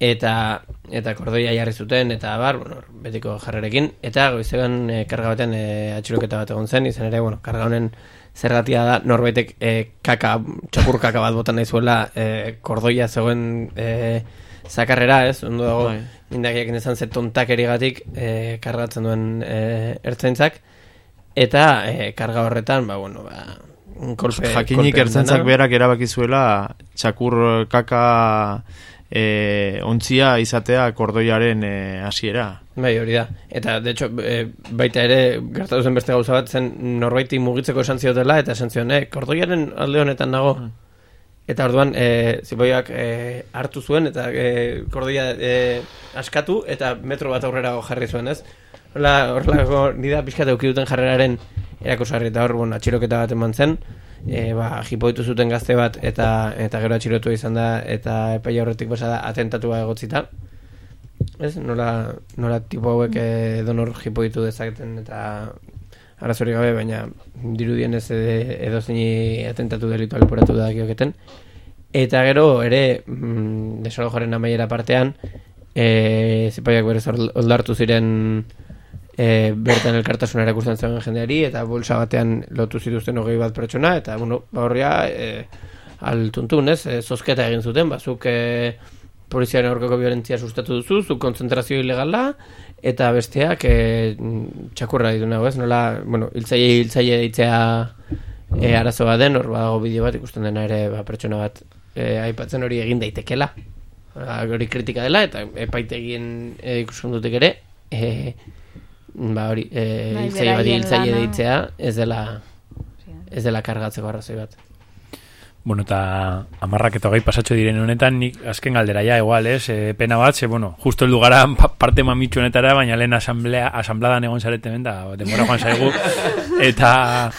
Speaker 11: eta eta kordoia jarri zuten eta bar bueno betiko jarrerekin eta goizean karga batean e, atxiloketa bat egon zen izan ere bueno karga honen zergatia da norbaitek e, kaka, txapur kaka bat botan nahi zuela e, kordoia zegoen e, zakarrera, ez? Ondo dago, bai. indakiak nezan ze gatik e, kargatzen duen e, ertzaintzak eta e, karga horretan, ba, bueno, ba,
Speaker 12: kolpe, Jakinik ertzaintzak berak erabaki zuela txakur kaka e, ontzia izatea kordoiaren e, hasiera.
Speaker 11: bai, hori da. Eta, de hecho, e, baita ere, gertatu zen beste gauza bat, zen norbaiti mugitzeko esan ziotela, eta esan zion, e, kordoiaren alde honetan nago. Mm. Eta orduan, e, ziboiak e, hartu zuen, eta e, kordoia e, askatu, eta metro bat aurrera jarri zuen, ez? Horla, horla, nida pixkate ukiduten jarreraren erakusarri, eta hor, bon, atxiroketa bat eman zen, e, ba, jipoitu zuten gazte bat eta eta gero atxilotu izan da eta epaia horretik basa da atentatua egotzita. Ez, nola, nola tipo hauek donor jipoitu dezaketen eta arazori gabe, baina dirudien ez edo zini atentatu delitu alporatu da gioketen eta gero ere mm, desalo jaren amaiera partean e, zipaiak berez oldartu ziren e, bertan elkartasuna erakusten zen jendeari eta bolsa batean lotu zituzten hogei bat pertsona eta bueno, ba horria e, altuntun, ez, e, zozketa egin zuten, bazuk e, poliziaren aurkako violentzia sustatu duzu, zuk konzentrazio ilegala eta besteak e, txakurra ditu nago, ez, nola, bueno, hiltzaile hiltzaile ditzea e, arazo bat den, hor badago bideo bat ikusten dena ere ba, pertsona bat e, aipatzen hori egin daitekela. Hori kritika dela eta epaitegien e, ikusten dutek ere e, ba hori, eh bai, hiltzaile bat deitzea, ez dela ez dela kargatzeko arrazoi bat.
Speaker 4: Bueno, eta amarrak eta hogei pasatxo diren honetan, nik azken galdera ja, igual, ez, e, pena bat, ze, bueno, justo el dugara parte mamitxu honetara, baina lehen asamblea, asambladan egon zarete da, demora joan zaigu, eta,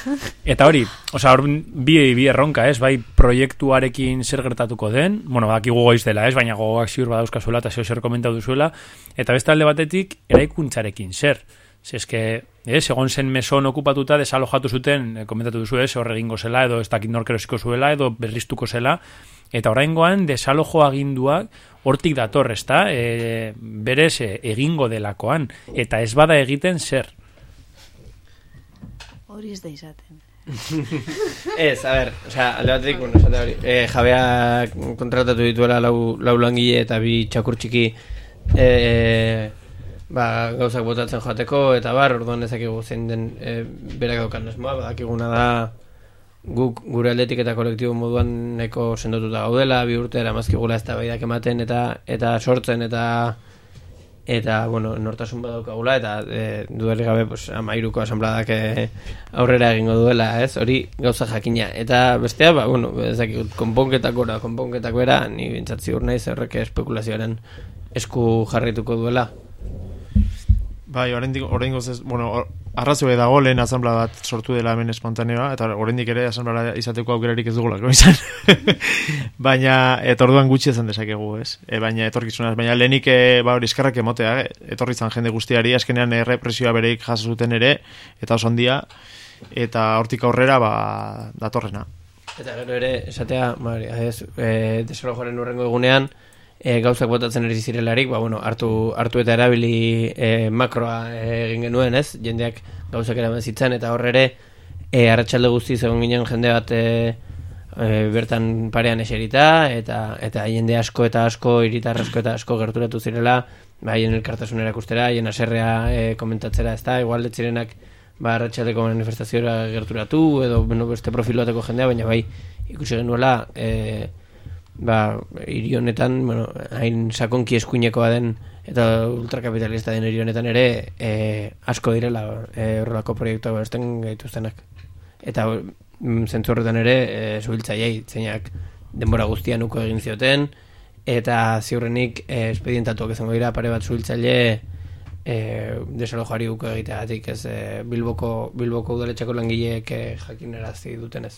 Speaker 4: eta hori, oza, hor, bi, bi erronka, ez, bai, proiektuarekin zer gertatuko den, bueno, baki gogoiz dela, ez, baina gogoak ziur badauzkazuela, eta zeo zer komentatu zuela, eta beste alde batetik, eraikuntzarekin, zer, Si es que, es, egon zen meson okupatuta desalojatu zuten, eh, komentatu duzu, ez, horre egingo zela, edo ez dakit norkerosiko zuela, edo berriztuko zela, eta oraingoan desalojo aginduak hortik dator, ezta? E, berez e, egingo delakoan eta ez bada egiten zer.
Speaker 10: Hori ez da izaten.
Speaker 11: Ez, a ber, o sea, alde batetik, bueno, esate hori, eh, jabeak kontratatu dituela lau, lau langile eta bi txakur txiki eh, ba, gauzak botatzen joateko, eta bar, orduan ezakigu zein den eh, berak daukan esmoa, badakiguna da guk gure aldetik eta kolektibo moduan neko sendotuta gaudela, bi urte eramazkigula ez da ematen eta eta sortzen eta eta bueno, nortasun badaukagula eta e, dudarik gabe pues, amairuko asambladak e, aurrera egingo duela, ez? Hori gauza jakina. Eta bestea, ba, bueno, ezakit, konponketak gora, konponketak bera, ni bintzatzi ur nahi zerreke espekulazioaren esku jarrituko duela.
Speaker 12: Bai, oraindik oraingoz ez, bueno, arrazoi dago lehen asamblea bat sortu dela hemen espontaneoa eta oraindik ere asamblea izateko aukerarik ez dugulako izan. baina eta orduan gutxi izan desakegu, ez? E, baina etorkizunaz, baina lehenik e, ba hori eskerrak emotea, eh? etorri izan jende guztiari azkenean errepresioa bereik jaso zuten ere eta oso ondia eta hortik aurrera ba datorrena.
Speaker 11: Eta gero ere esatea, ba, ez, desalojoaren urrengo egunean e, gauzak botatzen eri zirelarik, ba, bueno, hartu, hartu eta erabili e, makroa egin genuen, ez? Jendeak gauzak eraman zitzen, eta horre ere, e, arratsalde guzti zegoen ginen jende bat e, e, bertan parean eserita, eta eta jende asko eta asko, iritar asko eta asko gerturatu zirela, ba, haien elkartasun erakustera, haien aserrea e, komentatzera, ez da, igual zirenak, ba, arratsaldeko manifestazioa gerturatu, edo bueno, beste profiloateko jendea, baina bai, ikusi genuela, e, ba, hiri honetan, bueno, hain sakonki eskuinekoa den eta ultrakapitalista den hiri honetan ere e, asko direla e, horrelako proiektua beresten gaituztenak. Eta mm, zentzu horretan ere e, zubiltzaiei, zeinak denbora guztian uko egin zioten eta ziurrenik e, espedientatuak izango dira pare bat zubiltzaile e, desalojari uko egiteatik ez e, bilboko, bilboko udaletxako langileek e, jakinerazi dutenez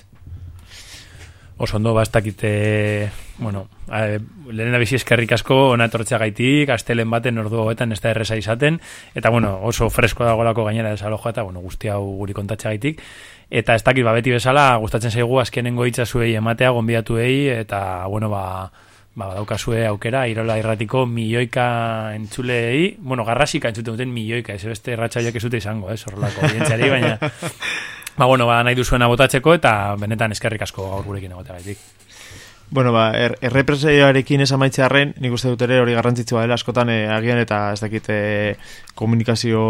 Speaker 4: oso ondo bastakite, bueno, e, lehen bizi eskerrik asko ona etortzea gaitik, astelen baten ordu hoetan ez da erresa izaten, eta bueno, oso fresko dagolako gainera desaloja eta bueno, guzti hau guri kontatxe gaitik. Eta ez dakit, ba, beti bezala, gustatzen zaigu azkenengo hitza zuei ematea, gonbidatuei, eta, bueno, ba, ba, daukazue aukera, irola irratiko milioika entzuleei, bueno, garrasika entzuten duten milioika, ez beste erratxaiak ez zute izango, ez, horrelako, baina, Ba, bueno, ba, nahi duzuena botatzeko eta benetan eskerrik asko gaur gurekin egotea gaitik.
Speaker 12: Bueno, ba, er, errepresioarekin esan maitzearen, nik uste dut ere hori garrantzitsua dela askotan eh, agian eta ez dakit eh, komunikazio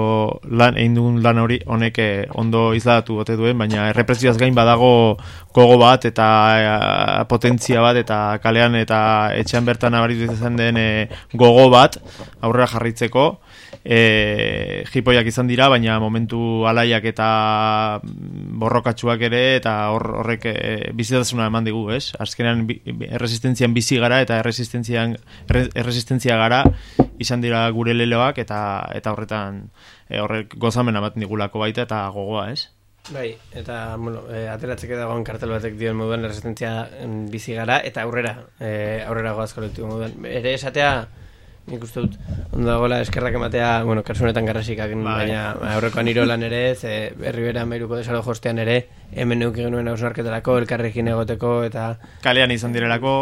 Speaker 12: lan, egin dugun lan hori honek eh, ondo izladatu bote duen, baina errepresioaz gain badago gogo bat eta eh, potentzia bat eta kalean eta etxean bertan abaritu izan den eh, gogo bat aurrera jarritzeko, e, jipoiak izan dira, baina momentu alaiak eta borrokatsuak ere, eta hor, horrek e, bizitasuna eman digu, ez? Azkenean erresistentzian bizi gara eta erresistentzian erresistentzia gara izan dira gure leloak eta eta horretan e, horrek gozamen ematen digulako baita eta gogoa, ez?
Speaker 11: Bai, eta, bueno, e, ateratzeke dagoen kartel batek dioen moduan resistentzia bizi gara, eta aurrera, e, aurrera goaz kolektibo moduan. Ere esatea, Nik uste dut, ondo dagoela eskerrak ematea, bueno, karsunetan garrasikak, bai. baina aurrekoan irolan ere, ze herri bera meiruko desalo jostean ere, hemen neuk genuen hausnarketarako, elkarrekin egoteko, eta...
Speaker 12: Kalean izan direlako...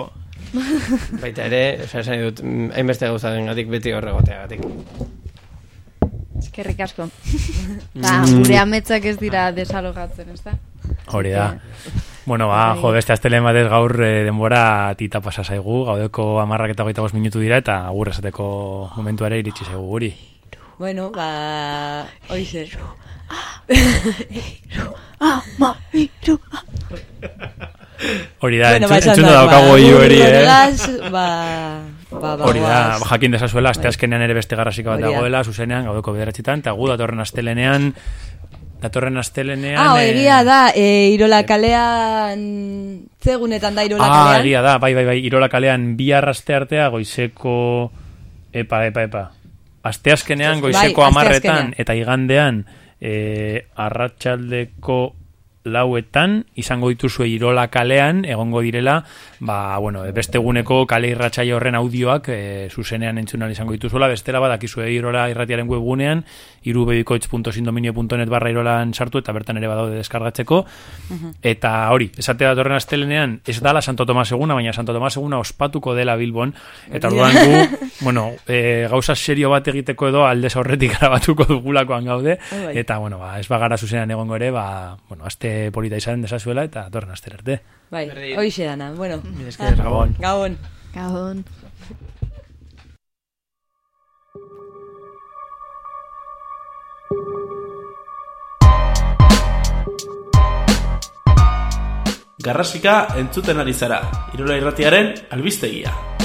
Speaker 11: Baita ere, oza, esan dut, hainbeste gauza den gatik, beti horregotea gatik.
Speaker 10: Eskerrik asko. Ta, gure ametzak ez dira desalogatzen, ez da?
Speaker 4: Hori da. Bueno, ba, jo, beste aztelen batez gaur e, denbora tita pasa zaigu, gaudeko amarrak eta goita minutu dira, eta agur esateko momentu ere iritsi zaigu guri.
Speaker 5: Bueno, ba, oize.
Speaker 4: Hori da, bueno, entzun da daukago ba, hori, eh?
Speaker 5: Ba, ba, ba,
Speaker 4: hori da, ba, jakin desazuela, azte azkenean ere beste garrasika bat dagoela, zuzenean, gaudeko bederatxitan, eta gu datorren astelenean, Datorren astelenean...
Speaker 5: Ah, egia da, e, Irola kalean... Zegunetan da Irola kalean.
Speaker 4: Ah, egia da, bai, bai, bai, Irola kalean bi arraste artea goizeko... Epa, epa, epa. Asteazkenean goizeko bai, amarretan eta igandean e, arratsaldeko lauetan, izango dituzue Irola kalean, egongo direla, ba, bueno, beste eguneko kale irratsaio horren audioak e, zuzenean entzunan izango dituzuela, bestela badakizue Irola irratiaren webgunean, irubebikoitz.sindominio.net barra Irolan sartu eta bertan ere badaude deskargatzeko, eta hori, esatea datorren astelenean, ez dala Santo Tomas eguna, baina Santo Tomas eguna ospatuko dela Bilbon, eta orduan gu, bueno, e, gauza serio bat egiteko edo aldez aurretik grabatuko dugulakoan gaude,
Speaker 5: Bai.
Speaker 4: eta bueno, ba, ez bagara zuzenean egongo ere, ba, bueno, aste polita izan dezazuela, eta datorren astera arte.
Speaker 5: Bai, hoixe dana. Bueno,
Speaker 4: esker, Gabon.
Speaker 5: Gabon.
Speaker 10: Gabon.
Speaker 6: Garrasika entzuten ari zara, Irola Irratiaren albistegia.